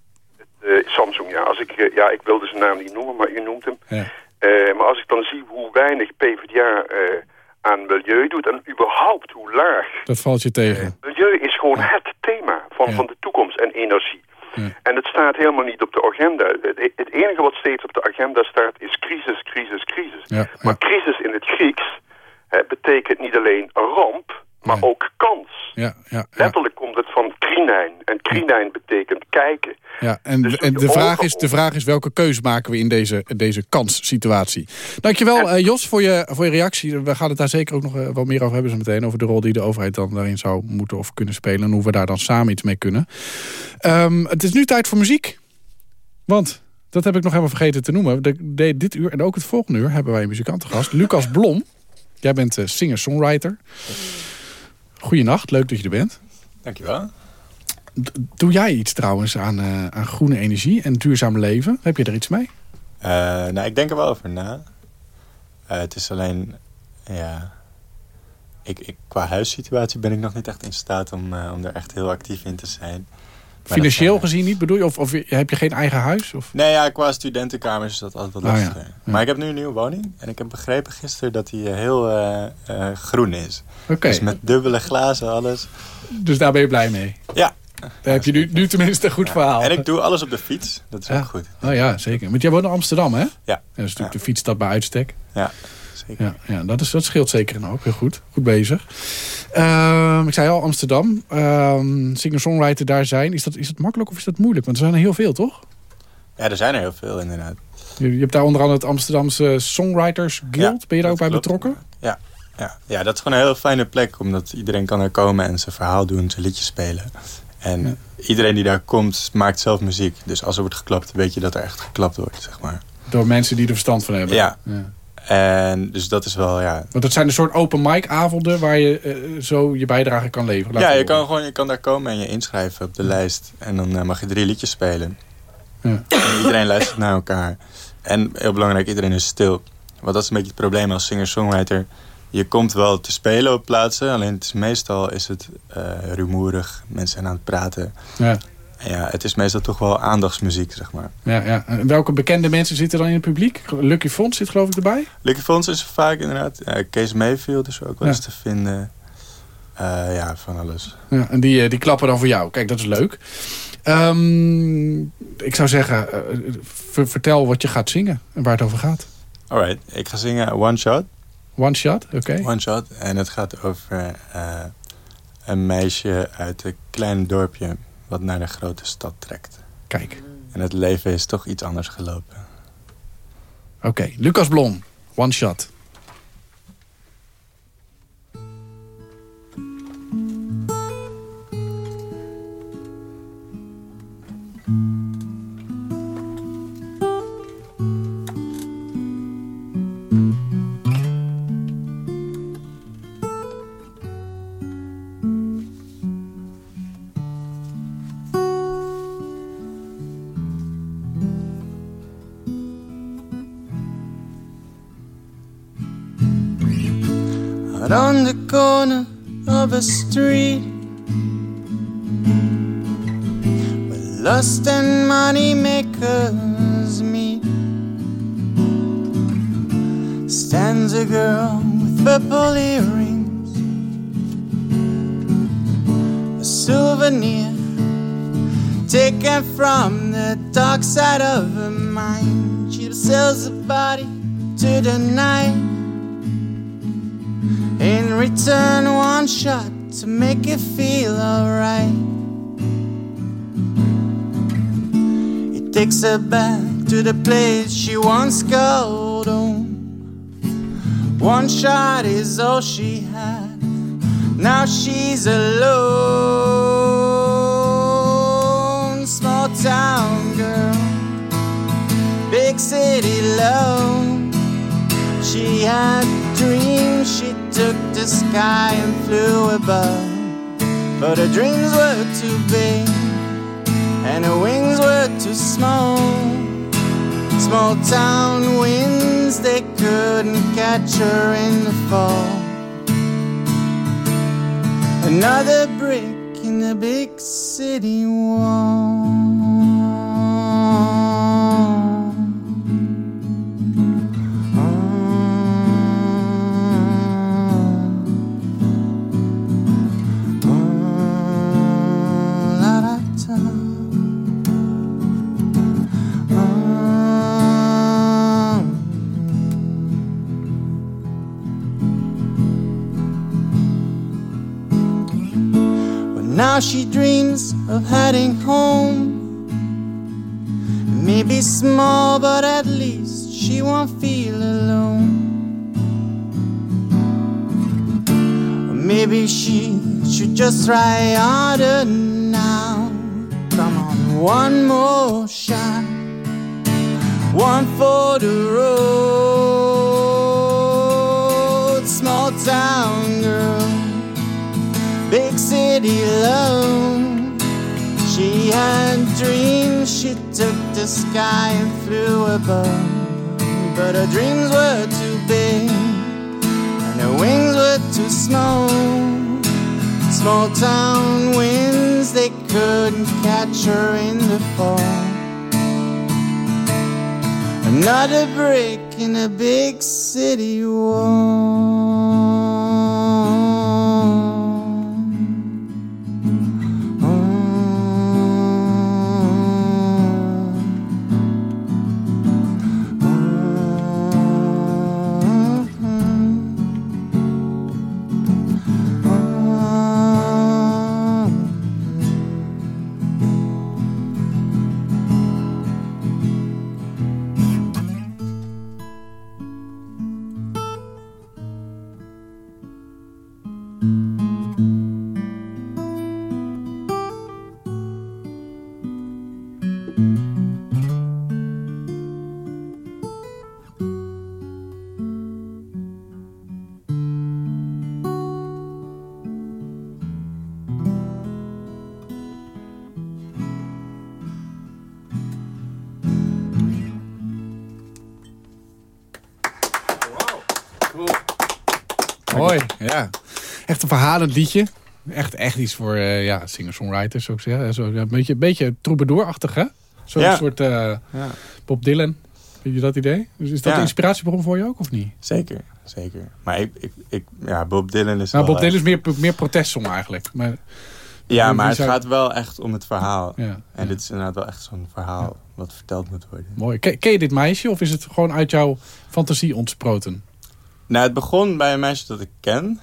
eh, Samsung, ja. Als ik, eh, ja, ik wilde zijn naam niet noemen, maar u noemt hem. Ja. Eh, maar als ik dan zie hoe weinig PvdA eh, aan milieu doet... en überhaupt hoe laag... Dat valt je tegen. Milieu is gewoon het thema van, Ja. van de toekomst en energie. Ja. En het staat helemaal niet op de agenda. Het, het enige wat steeds op de agenda staat is crisis, crisis, crisis. Ja, Maar crisis in het Grieks hè, betekent niet alleen een ramp, maar ook kans. Ja, ja. Letterlijk komt het van krinijn. En krinijn betekent kijken. Ja, en, Dus en de, vraag is, de vraag is welke keuze maken we in deze, deze kanssituatie. Dankjewel eh, Jos voor je, voor je reactie. We gaan het daar zeker ook nog eh, wel meer over hebben zo meteen. Over de rol die de overheid dan daarin zou moeten of kunnen spelen. En hoe we daar dan samen iets mee kunnen. Ehm, het is nu tijd voor muziek. Want, dat heb ik nog helemaal vergeten te noemen. De, de- dit uur en ook het volgende uur hebben wij een muzikant te gast. Lucas Blom. Jij bent eh, singer-songwriter. Goeienacht, leuk dat je er bent. Dankjewel. Doe jij iets trouwens aan, eh, aan groene energie en duurzaam leven? Heb je er iets mee? Eh, nou, ik denk er wel over na. Eh, het is alleen, ja... Ik, ik, qua huissituatie ben ik nog niet echt in staat om, om er echt heel actief in te zijn. Financieel dat, gezien niet, bedoel je? Of, of heb je geen eigen huis? Of? Nee, ja, qua studentenkamers is dat altijd wat Oh, ja. lastiger. Ja. Maar ik heb nu een nieuwe woning. En ik heb begrepen gisteren dat die eh, heel eh, eh, groen is. Oké, Dus met dubbele glazen, alles. dus daar ben je blij mee? Ja. Daar heb je nu, nu tenminste een goed verhaal. En ik doe alles op de fiets. Dat is ook goed. Oh ja, zeker. Want jij woont in Amsterdam, hè? Ja. En dat is natuurlijk de fietsstad bij uitstek. Ja, Ja, ja dat, is, dat scheelt zeker en ook. Heel goed. Goed bezig. Ehm, ik zei al, Amsterdam. Ehm Singer-songwriter daar zijn. Is dat, is dat makkelijk of is dat moeilijk? Want er zijn er heel veel, toch? Ja, er zijn er heel veel inderdaad. Je, je hebt daar onder andere het Amsterdamse Songwriters Guild. Ja, ben je daar ook bij klopt. betrokken? Ja, ja, ja, dat is gewoon een heel fijne plek. Omdat iedereen kan er komen en zijn verhaal doen, zijn liedjes spelen. En iedereen die daar komt, maakt zelf muziek. Dus als er wordt geklapt, weet je dat er echt geklapt wordt, zeg maar. Door mensen die er verstand van hebben. Ja. ja. En dus dat is wel, ja... Want het zijn een soort open mic avonden waar je eh, zo je bijdrage kan leveren. Laat Ja, je horen. kan, gewoon, je kan daar komen en je inschrijven op de lijst. En dan eh, mag je drie liedjes spelen. Ja. En iedereen luistert naar elkaar. En heel belangrijk, iedereen is stil. Want dat is een beetje het probleem als singer-songwriter. Je komt wel te spelen op plaatsen, alleen het is meestal is het uh, rumoerig. Mensen zijn aan het praten. Ja. Ja, het is meestal toch wel aandachtsmuziek, zeg maar. Ja, ja. En welke bekende mensen zitten dan in het publiek? Lucky Fons zit geloof ik erbij? Lucky Fons is vaak inderdaad. Ja, Kees Mayfield is ook wel eens te vinden. Uh, ja, van alles. Ja, en die, die klappen dan voor jou. Kijk, dat is leuk. Um, ik zou zeggen, uh, vertel wat je gaat zingen en waar het over gaat. Alright, ik ga zingen One Shot. One Shot, oké. One Shot. En het gaat over uh, een meisje uit een klein dorpje... wat naar de grote stad trekt. Kijk. En het leven is toch iets anders gelopen. Oké, Lucas Blom, One Shot. Her back to the place she once called home. One shot is all she had. Now she's alone. Small town girl, big city love. She had dreams she took the sky and flew above. But her dreams were too big, and her too small. Small town winds, they couldn't catch her in the fall. Another brick in the big city wall. She dreams of heading home. Maybe small, but at least she won't feel alone. Maybe she should just try harder now. Come on, one more shot, one for the road. Small town big city alone. She had dreams, she took the sky and flew above. But her dreams were too big, and her wings were too small. Small town winds, they couldn't catch her in the fall. Another brick in a big city wall. Een verhalend liedje. Echt, echt iets voor uh, ja, singer-songwriters, zou ik zeggen. Zo, een beetje, een beetje troubadour-achtig, hè? Zo'n ja. soort uh, ja. Bob Dylan. Vind je dat idee? Dus is dat een inspiratiebron voor je ook, of niet? Zeker, zeker. Maar ik, ik, ik ja, Bob Dylan is nou, Bob Dylan is meer, meer protestsong eigenlijk. Maar, ja, maar het gaat wel echt om het verhaal. En dit is inderdaad wel echt zo'n verhaal wat verteld moet worden. Mooi. Ken, ken, je dit meisje of is het gewoon uit jouw fantasie ontsproten? Nou, het begon bij een meisje dat ik ken.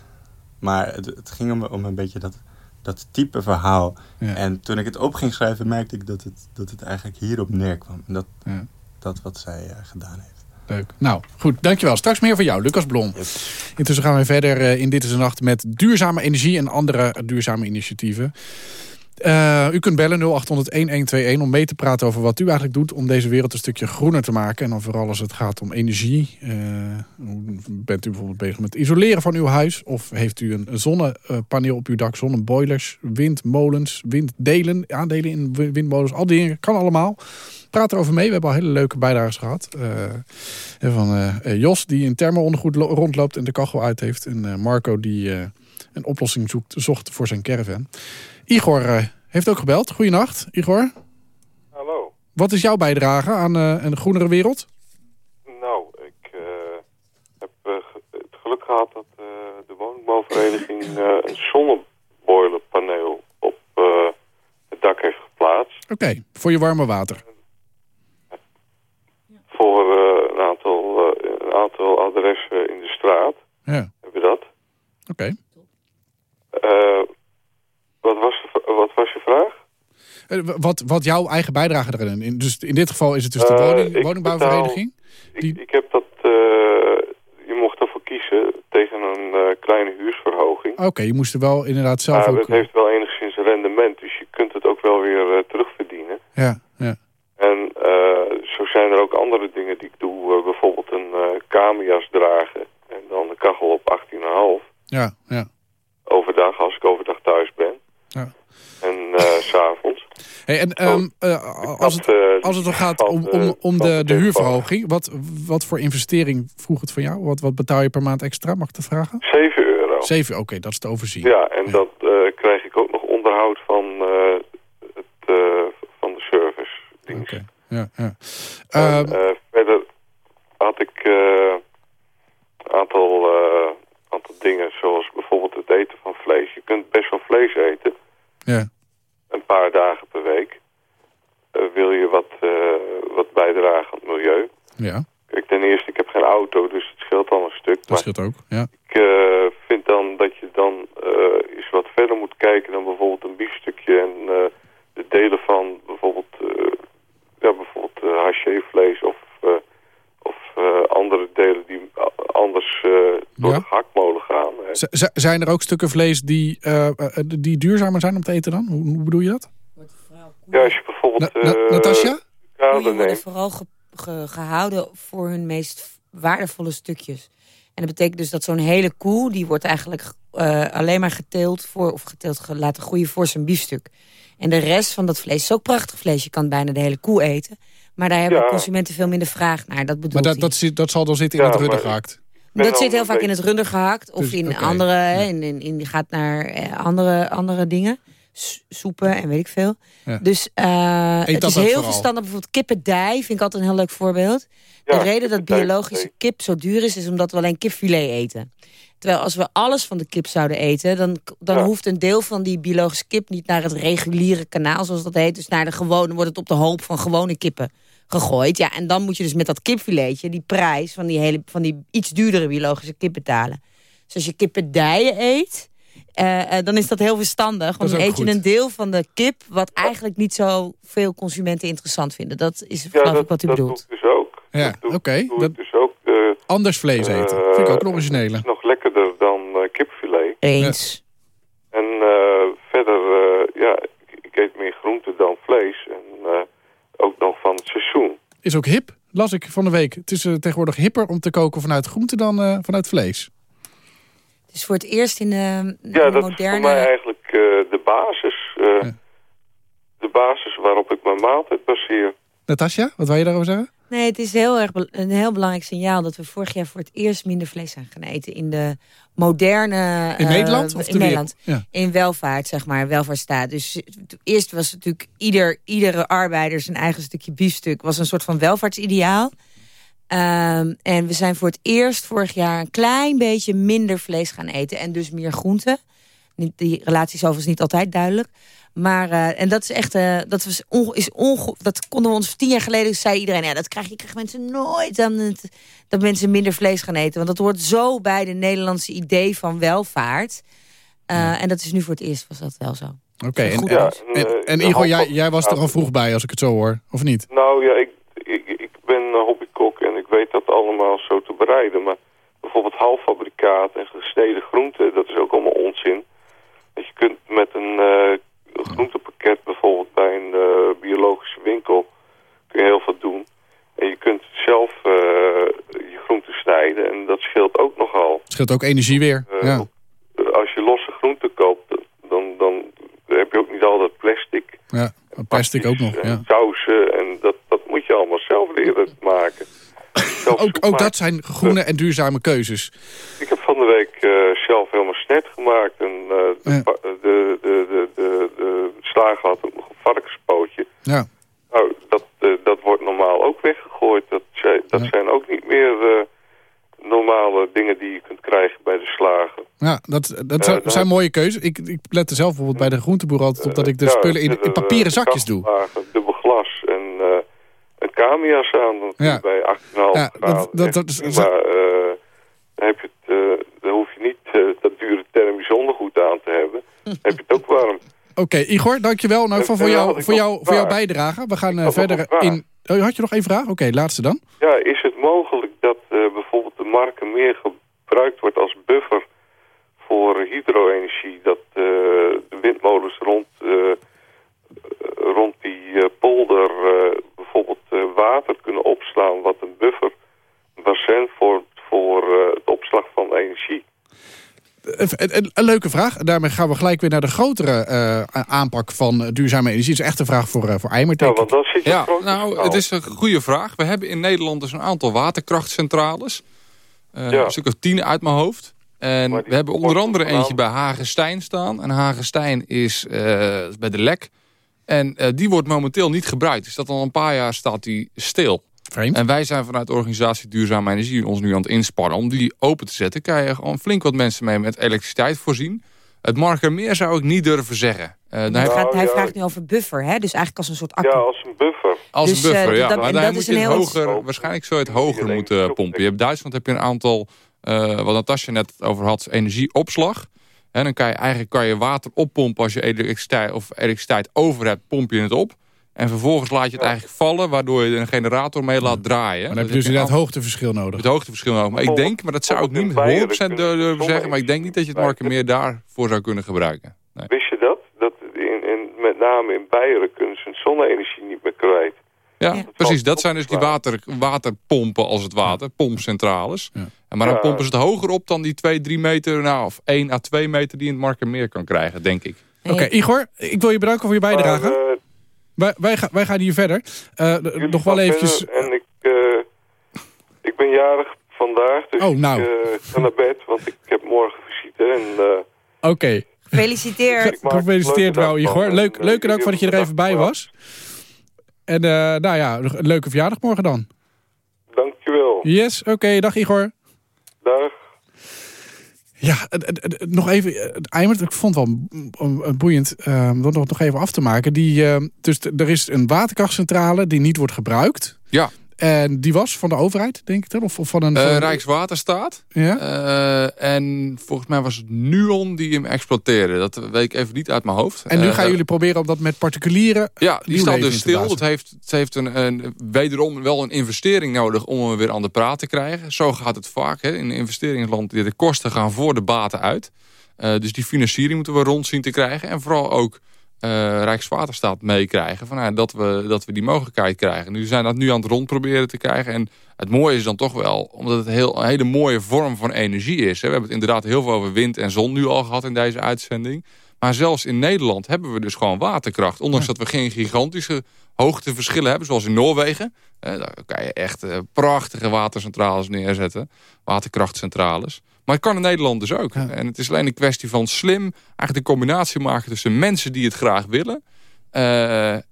Maar het, het ging om, om een beetje dat, dat type verhaal. En toen ik het op ging schrijven, merkte ik dat het, dat het eigenlijk hierop neerkwam. En dat, ja. dat wat zij uh, gedaan heeft. Leuk. Nou, goed. Dankjewel. Straks meer van jou, Lucas Blom. Intussen gaan we verder uh, in Dit is de Nacht met duurzame energie en andere duurzame initiatieven. Uh, u kunt bellen 0800-1121 om mee te praten over wat u eigenlijk doet... om deze wereld een stukje groener te maken. En dan vooral als het gaat om energie. Uh, bent u bijvoorbeeld bezig met het isoleren van uw huis? Of heeft u een zonnepaneel op uw dak, zonneboilers, windmolens, winddelen, aandelen in windmolens? Al die dingen, kan allemaal. Praat erover mee. We hebben al hele leuke bijdragers gehad. Uh, van Jos, die in thermo-ondergoed rondloopt en de kachel uit heeft. En Marco, die een oplossing zoekt, zocht voor zijn caravan. Igor uh, heeft ook gebeld. Goedenacht, Igor. Hallo. Wat is jouw bijdrage aan uh, een groenere wereld? Nou, ik uh, heb het geluk gehad dat de woningbouwvereniging (clears throat) een zonneboilerpaneel op het dak heeft geplaatst. Oké, okay, voor je warme water. Voor een, aantal, een aantal adressen in de straat. Ja. Heb je dat? Oké. Okay. Wat was, wat was je vraag? Uh, wat, wat jouw eigen bijdrage erin is. Dus in dit geval is het dus de uh, woning, woningbouwvereniging? Die... Ik, ik, heb dat... Uh, je mocht ervoor kiezen tegen een kleine huursverhoging. Oké, okay, je moest er wel inderdaad zelf maar ook... het heeft wel enigszins rendement, dus je kunt het ook wel weer terugverdienen. Ja, ja. En zo zijn er ook andere dingen die ik doe. bijvoorbeeld een kamerjas dragen en dan de kachel op 18,5. Ja, ja overdag, als ik overdag thuis ben. Ja. En uh, (laughs) s'avonds. Hey, en um, uh, als, het, als het dan gaat om, om, om de, de huurverhoging, wat, wat voor investering vroeg het van jou? Wat, wat betaal je per maand extra, mag ik te vragen? 7 euro. 7, oké, okay, dat is te overzien. Ja, en ja. dat krijg ik ook nog onderhoud van, het, van de service. Oké, okay. ja. ja. En, verder had ik een aantal dingen, zoals bijvoorbeeld het eten van vlees. Je kunt best wel vlees eten. Ja. Een paar dagen per week. Uh, wil je wat, uh, wat bijdragen aan het milieu. Ja. Kijk, ten eerste, ik heb geen auto, dus het scheelt al een stuk. Dat maar scheelt ook, ja. Ik uh, vind dan dat je dan eens wat verder moet kijken dan bijvoorbeeld een biefstukje en de delen van bijvoorbeeld, ja, bijvoorbeeld hachevlees of of uh, andere delen die anders uh, door ja. de gehaktmolen gaan. Z zijn er ook stukken vlees die, uh, die duurzamer zijn om te eten dan? Hoe, hoe bedoel je dat? Ja, als je bijvoorbeeld... Na, na, Natasja? Koeien worden vooral ge ge gehouden voor hun meest waardevolle stukjes. En dat betekent dus dat zo'n hele koe, die wordt eigenlijk alleen maar geteeld voor, of geteeld laten groeien voor zijn biefstuk. En de rest van dat vlees is ook prachtig vlees. Je kan bijna de hele koe eten. Maar daar hebben ja. consumenten veel minder vraag naar. Dat maar dat, dat, zit, dat zal dan zitten in ja, het rudder gehakt? Dat zit heel vaak in het rudder gehakt. Of dus, in okay. andere, ja. in, in, in, gaat naar eh, andere, andere dingen. Soepen en weet ik veel. Dus uh, het is heel verstandig. Bijvoorbeeld kippendij vind ik altijd een heel leuk voorbeeld. de reden dat biologische kip zo duur is, is omdat we alleen kipfilet eten. Terwijl als we alles van de kip zouden eten... dan, dan hoeft een deel van die biologische kip niet naar het reguliere kanaal... zoals dat heet. Dus naar de gewone, wordt het op de hoop van gewone kippen gegooid. Ja, en dan moet je dus met dat kipfiletje... die prijs van die, hele, van die iets duurdere biologische kip betalen. Dus als je kippendijen eet... Uh, uh, dan is dat heel verstandig. Want dan eet je een deel van de kip... wat eigenlijk niet zo veel consumenten interessant vinden. Dat is ja, geloof dat, ik wat u dat bedoelt. Doe ik dus ook. Ja, oké. Okay. Dat... Dus ook, uh, Anders vlees eten. Vind ik ook een originele. is nog lekkerder dan kipfilet. Eens. Ja. En verder, ja, ik, ik, eet meer groente dan vlees. En ook nog van het seizoen. Is ook hip, las ik van de week. Het is tegenwoordig hipper om te koken vanuit groente dan vanuit vlees. Dus voor het eerst in de, ja, de dat moderne... is voor mij eigenlijk uh, de basis. Uh, ja. De basis waarop ik mijn maaltijd baseer. Natasja, wat wil je daarover zeggen? Nee, het is heel erg een heel belangrijk signaal... dat we vorig jaar voor het eerst minder vlees zijn gaan eten... in de moderne... In Nederland? Of in Nederland. In welvaart, zeg maar, welvaartsstaat. Dus eerst was natuurlijk ieder, iedere arbeider zijn eigen stukje biefstuk... was een soort van welvaartsideaal. Um, en we zijn voor het eerst vorig jaar een klein beetje minder vlees gaan eten. En dus meer groenten. Die relatie is overigens niet altijd duidelijk. Maar, uh, en dat is echt, uh, dat, was is onge dat konden we ons tien jaar geleden, zei iedereen, ja, dat krijg je krijgt mensen nooit, dan, dat mensen minder vlees gaan eten. Want dat hoort zo bij de Nederlandse idee van welvaart. Uh, en dat is nu voor het eerst, was dat wel zo. Oké, en, ja, en, en, Igor, jij, jij was er al vroeg bij, als ik het zo hoor, of niet? Nou ja, ik, ik, ik ben hobbykok en ik weet dat allemaal zo te bereiden. Maar bijvoorbeeld halffabrikaat en gesneden groenten, dat is ook allemaal onzin. Dat je kunt met een groentepakket bijvoorbeeld bij een uh, biologische winkel kun je heel veel doen. En je kunt zelf uh, je groenten snijden en dat scheelt ook nogal. Het scheelt ook energie weer, uh, ja. Als je losse groenten koopt, dan, dan heb je ook niet al dat plastic. Ja, plastic ook nog, ja. sausen en dat, dat moet je allemaal zelf leren maken. (coughs) ook, ook dat zijn groene en duurzame keuzes. Ik heb van de week uh, zelf helemaal snet gemaakt. En uh, de, de, de, de, de, slager had nog een varkenspootje. Ja. Nou, dat, uh, dat wordt normaal ook weggegooid. Dat, dat zijn ook niet meer normale dingen die je kunt krijgen bij de slager. Ja, dat, dat zijn, zijn mooie keuzes. Ik, ik let er zelf bijvoorbeeld bij de groenteboer altijd op dat ik de spullen in, in papieren zakjes doe. Dubbel glas en een Kamia's aan. Ja. Bij 8,5 ja, dat, dat, dat is, maar, uh, dan, heb je het, uh, dan hoef je niet uh, dat dure thermisch ondergoed aan te hebben. Dan heb je het ook warm. Oké, okay, Igor, dankjewel nou, voor, voor, jou, voor, jou, voor jouw bijdrage. We gaan verder in... Oh, had je nog één vraag? Oké, okay, laatste dan. Ja, is het mogelijk dat bijvoorbeeld de marken meer gebruikt wordt als buffer voor hydro-energie? Dat de windmolens rond, rond die polder bijvoorbeeld water kunnen opslaan wat een buffer bassin vormt voor uh, de opslag van energie. Een, een, een, leuke vraag. Daarmee gaan we gelijk weer naar de grotere uh, aanpak van duurzame energie. Het is echt een vraag voor, uh, voor Eimer. Ja, want zit ja, nou, het is een goede vraag. We hebben in Nederland dus een aantal waterkrachtcentrales. Uh, ja. Een stuk of tien uit mijn hoofd. En we hebben onder andere eentje bij Hagenstein staan. En Hagenstein is bij de Lek. En uh, die wordt momenteel niet gebruikt. Dus dat al een paar jaar staat die stil. Vreemd. En wij zijn vanuit de organisatie Duurzame Energie ons nu aan het inspannen. Om die open te zetten, kan je gewoon flink wat mensen mee met elektriciteit voorzien. Het Markermeer zou ik niet durven zeggen. Uh, hij, nou, gaat, hij ja. vraagt nu over buffer, hè? dus eigenlijk als een soort accu. Ja, als een buffer. Als dus, een buffer, uh, ja. Dat, maar daar moet je het hoger, waarschijnlijk zou je het hoger moeten pompen. Je hebt Duitsland heb je een aantal, uh, wat Natasja net over had, energieopslag. En dan kan je eigenlijk kan je water oppompen als je elektriciteit, of elektriciteit over hebt, pomp je het op. En vervolgens laat je het eigenlijk vallen, waardoor je een generator mee laat draaien. Maar dan heb je dus inderdaad hoogteverschil nodig. Het hoogteverschil nodig. Maar ik denk, maar dat zou ik niet met 100% durven zeggen, maar ik denk niet dat je het Markenmeer daarvoor zou kunnen gebruiken. Nee. Wist je dat? Dat in, in, met name in Beieren kunnen ze hun zonne-energie niet meer kwijt. Ja, ja, precies. Dat zijn dus die water, waterpompen als het water, pompcentrales. Ja. Maar dan pompen ze het hoger op dan die 2, 3 meter, nou, of 1 à 2 meter die in het Markermeer kan krijgen, denk ik. Oké, okay, Igor, ik wil je bedanken voor je bijdrage. Maar, uh, wij, wij, gaan, wij gaan hier verder. Uh, nog wel eventjes... En ik, uh, ik ben jarig vandaag, dus oh, nou. ik ga naar bed, want ik heb morgen visite. Oké. Okay. Gefeliciteerd. Gefeliciteerd, nou, Igor. Leuk, leuke dank voor dat je er even bij was. En nou ja, een leuke verjaardag morgen dan. Dankjewel. Yes, oké. Okay, dag Igor. Dag. Ja, nog even, Eimert, ik vond het wel boeiend om dat nog even af te maken. Die, uh, dus er is een waterkrachtcentrale die niet wordt gebruikt. Ja. En die was van de overheid, denk ik dan? Of, of van een... Uh, Rijkswaterstaat. Ja. Uh, en volgens mij was het Nuon die hem exploiteerde. Dat weet ik even niet uit mijn hoofd. En nu gaan uh, jullie proberen om dat met particulieren... Ja, die staat dus stil. Het heeft, het heeft een, een, wederom wel een investering nodig om hem weer aan de praat te krijgen. Zo gaat het vaak hè, in een investeringsland. De kosten gaan voor de baten uit. dus die financiering moeten we rond zien te krijgen. En vooral ook Rijkswaterstaat meekrijgen. Van, dat, we, dat we die mogelijkheid krijgen. Nu zijn dat nu aan het rondproberen te krijgen. En het mooie is dan toch wel, omdat het heel, een hele mooie vorm van energie is. Hè. We hebben het inderdaad heel veel over wind en zon nu al gehad in deze uitzending. Maar zelfs in Nederland hebben we dus gewoon waterkracht. Ondanks dat we geen gigantische hoogteverschillen hebben, zoals in Noorwegen. daar kan je echt prachtige watercentrales neerzetten. Waterkrachtcentrales. Maar het kan in Nederland dus ook. En het is alleen een kwestie van slim... eigenlijk de combinatie maken tussen mensen die het graag willen...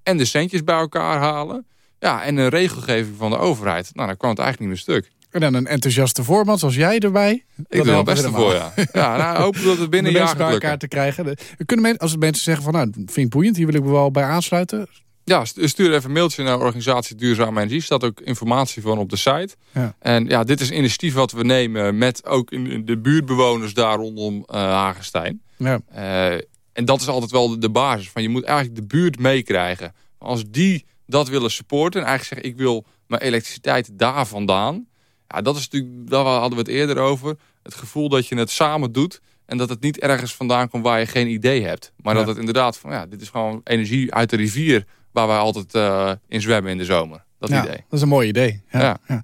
en de centjes bij elkaar halen. Ja, en een regelgeving van de overheid. Nou, dan kwam het eigenlijk niet meer stuk. En dan een enthousiaste voorman zoals jij erbij. Ik doe het beste voor, ja. ja nou, hopen dat het binnen (laughs) een jaar elkaar te krijgen. Kunnen mensen, als mensen zeggen van, nou, vind ik boeiend, hier wil ik me wel bij aansluiten. Ja, stuur even een mailtje naar organisatie Duurzame Energie. Er staat ook informatie van op de site. Ja. En ja, dit is een initiatief wat we nemen met ook de buurtbewoners daar rondom uh, Hagenstein. Ja. Uh, en dat is altijd wel de, basis. Van je moet eigenlijk de buurt meekrijgen. Als die dat willen supporten en eigenlijk zeggen ik wil mijn elektriciteit daar vandaan ja, dat is natuurlijk, daar hadden we het eerder over. Het gevoel dat je het samen doet. En dat het niet ergens vandaan komt waar je geen idee hebt. Maar dat het inderdaad van ja, dit is gewoon energie uit de rivier waar wij altijd uh, in zwemmen in de zomer. Dat idee. Dat is een mooi idee. Ja, ja.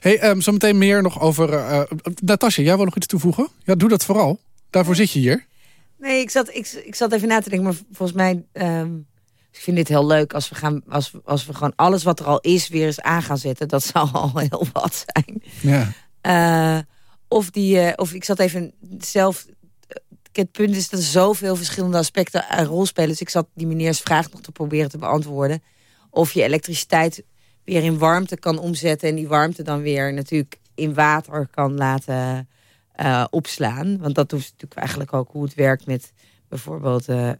Hey, um, zometeen meer nog over... Uh, Natasja, jij wil nog iets toevoegen? Ja, doe dat vooral. Daarvoor zit je hier. Nee, ik zat, ik, ik zat even na te denken. Maar volgens mij um, ik vind dit heel leuk als we, gaan, als, als we gewoon alles wat er al is weer eens aan gaan zetten. Dat zou al heel wat zijn. Ja. Uh, of, die, uh, of ik zat even zelf... Het punt is dat er zoveel verschillende aspecten een rol spelen. Dus ik zat die meneers vraag nog te proberen te beantwoorden. Of je elektriciteit weer in warmte kan omzetten. En die warmte dan weer natuurlijk in water kan laten uh, opslaan. Want dat is natuurlijk eigenlijk ook hoe het werkt met bijvoorbeeld uh,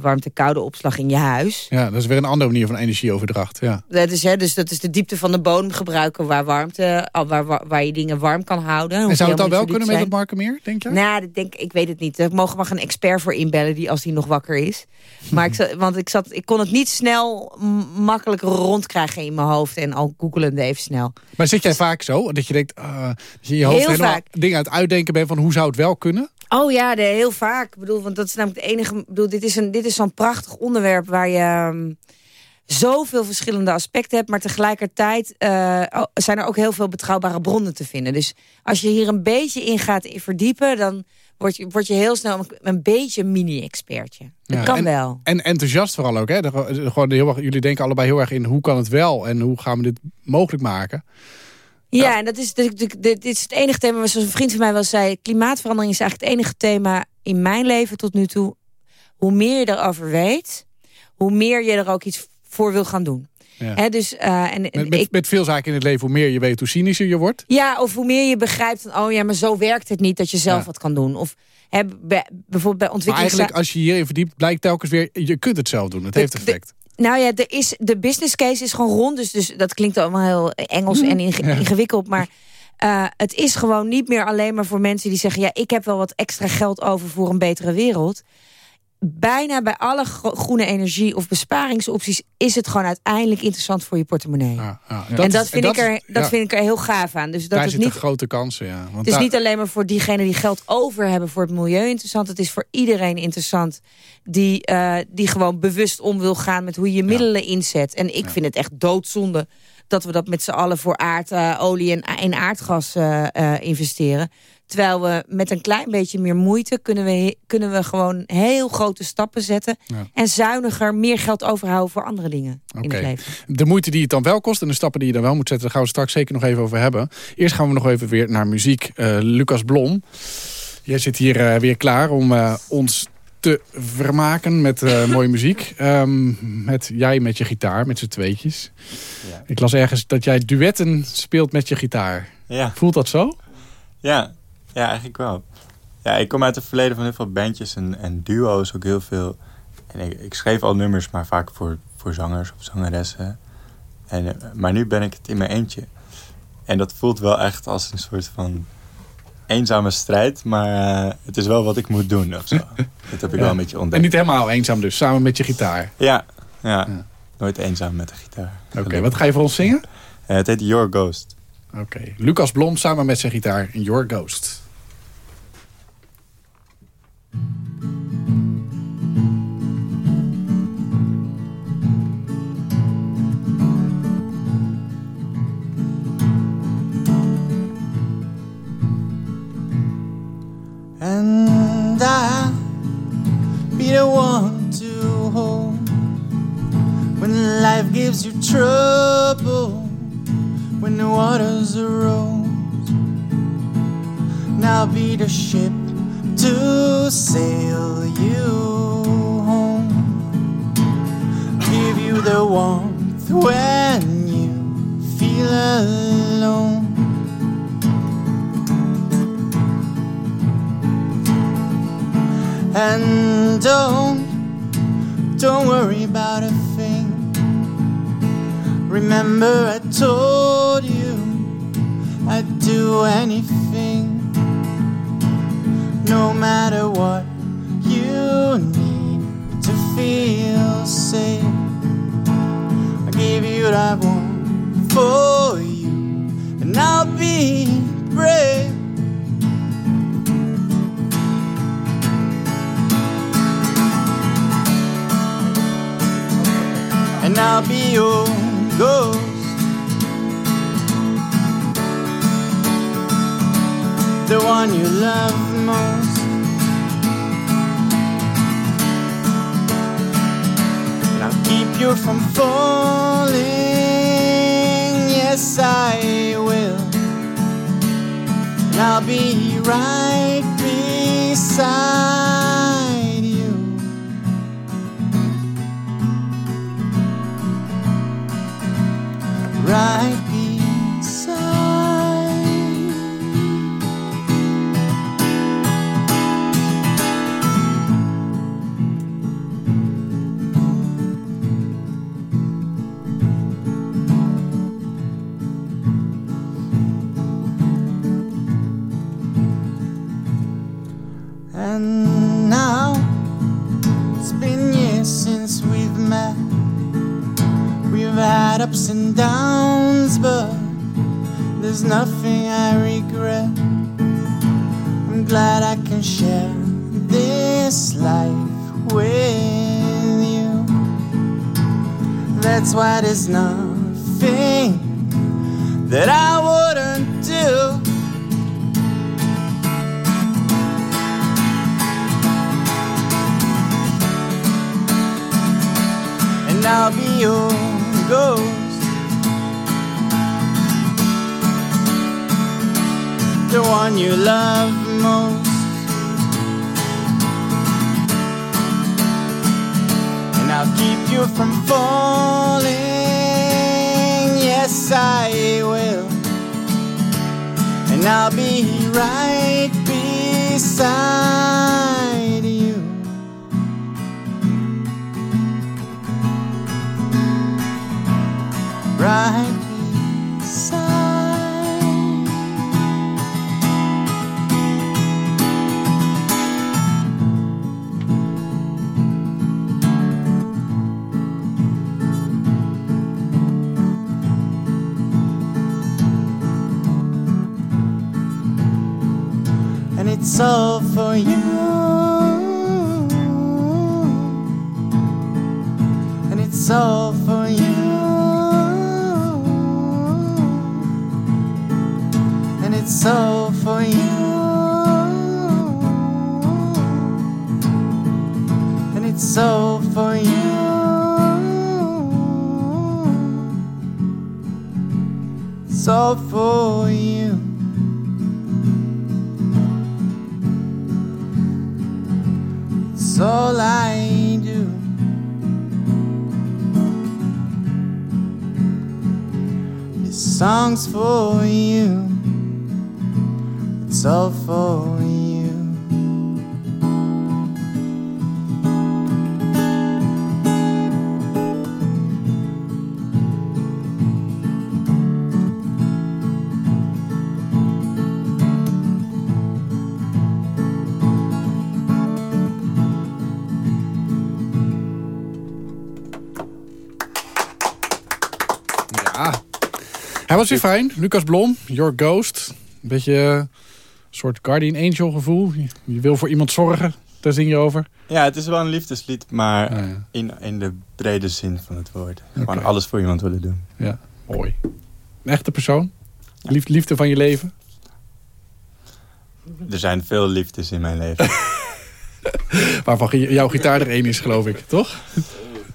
warmte-koude opslag in je huis. Ja, dat is weer een andere manier van energieoverdracht. Ja. Dat is, hè, dus dat is de diepte van de bodem gebruiken waar, warmte, waar, waar, waar je dingen warm kan houden. En zou het dan wel kunnen met het Markenmeer, denk je? Nou, ik, denk, ik weet het niet. Daar mogen we een expert voor inbellen die, als die nog wakker is. (laughs) Maar ik, zat, want ik, zat, ik kon het niet snel makkelijk rondkrijgen in mijn hoofd. En al googelende even snel. Maar zit jij vaak zo? Dat je denkt, uh, dat je in je hoofd Heel helemaal vaak. dingen uit uitdenken bent van hoe zou het wel kunnen? Oh ja, de, heel vaak. Ik bedoel, want dat is namelijk het enige. Ik bedoel, dit is, een, dit is zo'n prachtig onderwerp waar je um, zoveel verschillende aspecten hebt. Maar tegelijkertijd uh, zijn er ook heel veel betrouwbare bronnen te vinden. Dus als je hier een beetje in gaat verdiepen, dan word je, word je heel snel een beetje mini-expertje. Dat kan wel. En enthousiast vooral ook. Hè? gewoon heel, jullie denken allebei heel erg in hoe kan het wel en hoe gaan we dit mogelijk maken. Ja, en dat is, dit is het enige thema, zoals een vriend van mij wel zei... klimaatverandering is eigenlijk het enige thema in mijn leven tot nu toe. Hoe meer je erover weet, hoe meer je er ook iets voor wil gaan doen. Ja. dus, uh, en, met, met, met, veel zaken in het leven, hoe meer je weet, hoe cynischer je wordt. Ja, of hoe meer je begrijpt van, oh ja, maar zo werkt het niet dat je zelf wat kan doen. Of bijvoorbeeld bij ontwikkeling. Maar eigenlijk, als je hierin verdiept, blijkt telkens weer, je kunt het zelf doen. Het heeft effect. Nou ja, er is, de business case is gewoon rond. Dus, dus dat klinkt allemaal heel Engels en ingewikkeld. Maar uh, het is gewoon niet meer alleen maar voor mensen die zeggen... ja, ik heb wel wat extra geld over voor een betere wereld bijna bij alle groene energie of besparingsopties... is het gewoon uiteindelijk interessant voor je portemonnee. Ja, ja. en dat, vind, ik er, dat vind ik er heel gaaf aan. Dus dat daar het zitten niet, grote kansen, ja. Want het is niet alleen maar voor diegenen die geld over hebben... voor het milieu interessant. Het is voor iedereen interessant die, uh, die gewoon bewust om wil gaan... met hoe je middelen inzet. En ik vind het echt doodzonde dat we dat met z'n allen voor aardolie uh, en, en aardgas uh, investeren. Terwijl we met een klein beetje meer moeite... kunnen we, kunnen we gewoon heel grote stappen zetten... en zuiniger meer geld overhouden voor andere dingen in het leven. De moeite die het dan wel kost en de stappen die je dan wel moet zetten... daar gaan we straks zeker nog even over hebben. Eerst gaan we nog even weer naar muziek. Lucas Blom, jij zit hier weer klaar om ons te vermaken met (laughs) mooie muziek. Um, met, jij met je gitaar, met z'n tweetjes. Ja. Ik las ergens dat jij duetten speelt met je gitaar. Ja. Voelt dat zo? Ja, ja, eigenlijk wel. Ja, ik kom uit het verleden van heel veel bandjes en, en duo's ook heel veel. En ik, ik, schreef al nummers, maar vaak voor, voor zangers of zangeressen. En, eh, maar nu ben ik het in mijn eentje. En dat voelt wel echt als een soort van eenzame strijd. Maar uh, het is wel wat ik moet doen of zo. (laughs) dat heb ik wel een beetje ontdekt. En niet helemaal eenzaam dus, samen met je gitaar. Ja, ja. ja. nooit eenzaam met de gitaar. Oké, wat ga je voor ons zingen? Uh, het heet Your Ghost. Oké, Lucas Blom samen met zijn gitaar in Your Ghost. Life gives you trouble, when the waters arose, now be the ship to sail you home. Give you the warmth when you feel alone. And don't, don't worry about thing. Remember, I told you I'd do anything, no matter what you need to feel safe. I give you what I want for you, and I'll be brave. and I'll be your ghost. The one you love most. And I'll keep you from falling. Yes, I will. And I'll be right beside is not all for you. Was weer fijn. Lucas Blom, Your Ghost. Een beetje een soort guardian angel gevoel. Je, wil voor iemand zorgen. Daar zing je over. Ja, het is wel een liefdeslied, maar In, in de brede zin van het woord. Gewoon Oké. alles voor iemand willen doen. Ja, mooi. Een echte persoon? Lief, liefde van je leven? Er zijn veel liefdes in mijn leven. (laughs) (laughs) Waarvan jouw gitaar er één is, geloof ik, toch?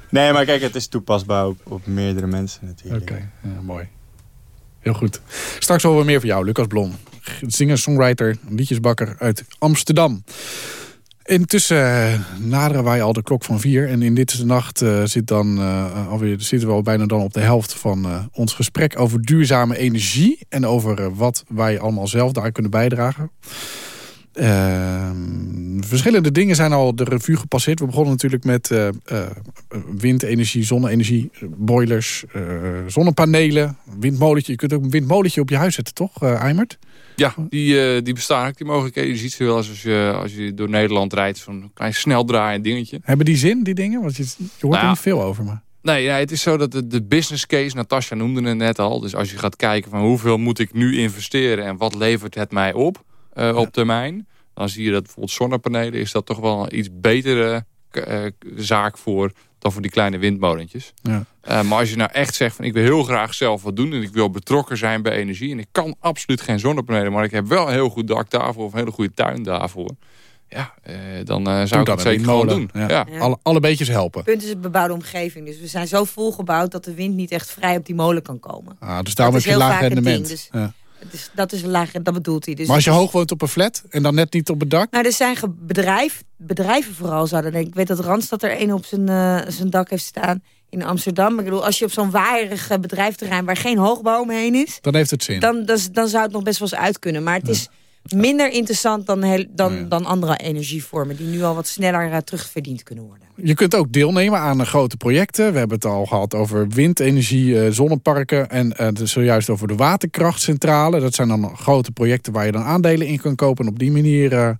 Nee, maar kijk, het is toepasbaar op, op meerdere mensen natuurlijk. Oké, ja, mooi. Heel goed. Straks horen we meer van jou, Lucas Blom. Zinger, songwriter, liedjesbakker uit Amsterdam. Intussen uh, naderen wij al de klok van vier. En in Dit Nacht uh, zit dan, uh, alweer, zitten we al bijna dan op de helft van ons gesprek over duurzame energie. En over wat wij allemaal zelf daar kunnen bijdragen. Ehm, verschillende dingen zijn al de revue gepasseerd. We begonnen natuurlijk met uh, uh, windenergie, zonne-energie, boilers, uh, zonnepanelen, windmolentje. Je kunt ook een windmolentje op je huis zetten, toch, Eimert? Ja, die, die bestaan die mogelijkheden. Je ziet ze wel als, als, je, als je door Nederland rijdt, zo'n klein sneldraaiend dingetje. Hebben die zin, die dingen? Want je, je hoort nou, er niet veel over, maar... Nee, ja, het is zo dat de, de business case, Natasja noemde het net al. Dus als je gaat kijken van hoeveel moet ik nu investeren en wat levert het mij op uh, op termijn dan zie je dat bijvoorbeeld zonnepanelen... is dat toch wel een iets betere uh, zaak voor dan voor die kleine windmolentjes. Ja. Uh, maar als je nou echt zegt van ik wil heel graag zelf wat doen... en ik wil betrokken zijn bij energie... en ik kan absoluut geen zonnepanelen... maar ik heb wel een heel goed dak daarvoor... of een hele goede tuin daarvoor... Ja, uh, dan uh, zou ik het zeker gewoon doen. Ja. Ja. Alle, alle beetjes helpen. Het punt is een bebouwde omgeving. Dus we zijn zo volgebouwd dat de wind niet echt vrij op die molen kan komen. Ah, dus daarom heb je laag rendement. Dus ja. Dus dat is laag, dat bedoelt hij. Dus maar als je hoog woont op een flat en dan net niet op het dak? Nou, er zijn bedrijf, bedrijven vooral zouden denken. Ik weet dat Randstad er één op zijn, uh, zijn dak heeft staan in Amsterdam. Ik bedoel, als je op zo'n waaierig bedrijfterrein waar geen hoogbouw omheen is... Dan heeft het zin. Dan, dan, dan zou het nog best wel eens uit kunnen. Maar het is minder interessant dan, heel, dan, ja. dan andere energievormen... die nu al wat sneller uh, terugverdiend kunnen worden. Je kunt ook deelnemen aan uh, grote projecten. We hebben het al gehad over windenergie, uh, zonneparken... en zojuist over de waterkrachtcentrale. Dat zijn dan grote projecten waar je dan aandelen in kan kopen... en op die manier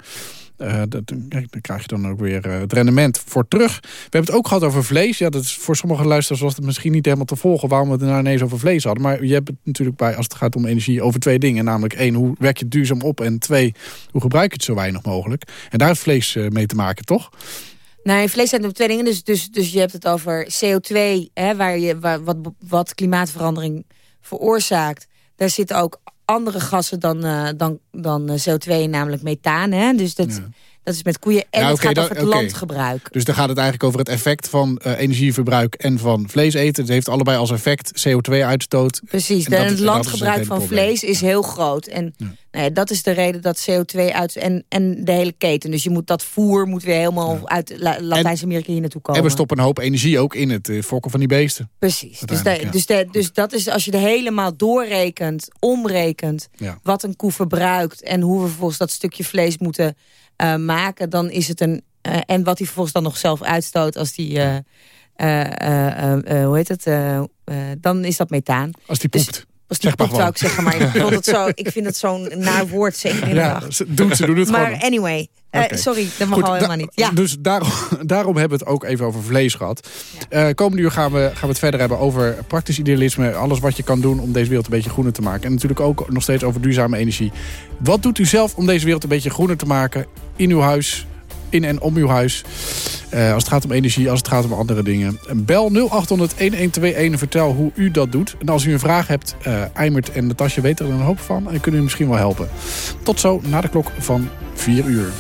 uh, dat, daar krijg je dan ook weer uh, het rendement voor terug. We hebben het ook gehad over vlees. Ja, dat is voor sommige luisteraars was het misschien niet helemaal te volgen... waarom we het nou ineens over vlees hadden. Maar je hebt het natuurlijk bij, als het gaat om energie, over twee dingen. Namelijk één, hoe werk je het duurzaam op? En twee, hoe gebruik je het zo weinig mogelijk? En daar heeft vlees uh, mee te maken, toch? Nee, vlees zijn er twee dingen. Dus, dus, dus je hebt het over CO2, hè, waar je, wat, wat klimaatverandering veroorzaakt. Daar zitten ook andere gassen dan, uh, dan, dan CO2, namelijk methaan. Hè? Dus dat. Dat is met koeien. En ja, okay, het gaat over het okay. landgebruik. Dus dan gaat het eigenlijk over het effect van uh, energieverbruik en van vlees eten. Het heeft allebei als effect CO2-uitstoot. Precies, en, en het landgebruik van vlees is heel groot. En ja. nee, dat is de reden dat CO2 uit... En, en de hele keten. Dus je moet dat voer moet weer helemaal uit Latijns-Amerika hier naartoe komen. En we stoppen een hoop energie ook in het fokken van die beesten. Precies. Dus, de, dus, de, dus dat is als je er helemaal doorrekent, omrekent... wat een koe verbruikt en hoe we vervolgens dat stukje vlees moeten uh, maken... dan is het een... Uh, en wat hij vervolgens dan nog zelf uitstoot als die... Uh, hoe heet het? dan is dat methaan. Als die poept. Dus, als die poept zou ik zeggen, maar ik, (laughs) vond het zo, ik vind het zo'n naar woord zeker in de ja, doen ze doen het maar gewoon. anyway, okay. sorry, dat mag Goed, al helemaal niet. Ja. Dus daarom, (laughs) daarom hebben we het ook even over vlees gehad. Ja. komende uur gaan we, gaan we het verder hebben over praktisch idealisme. Alles wat je kan doen om deze wereld een beetje groener te maken. En natuurlijk ook nog steeds over duurzame energie. Wat doet u zelf om deze wereld een beetje groener te maken? In uw huis, in en om uw huis. Uh, als het gaat om energie, als het gaat om andere dingen. Bel 0800-1121 vertel hoe u dat doet. En als u een vraag hebt, uh, Eimert en Natasja weten er een hoop van... en kunnen u misschien wel helpen. Tot zo, na de klok van 4 uur.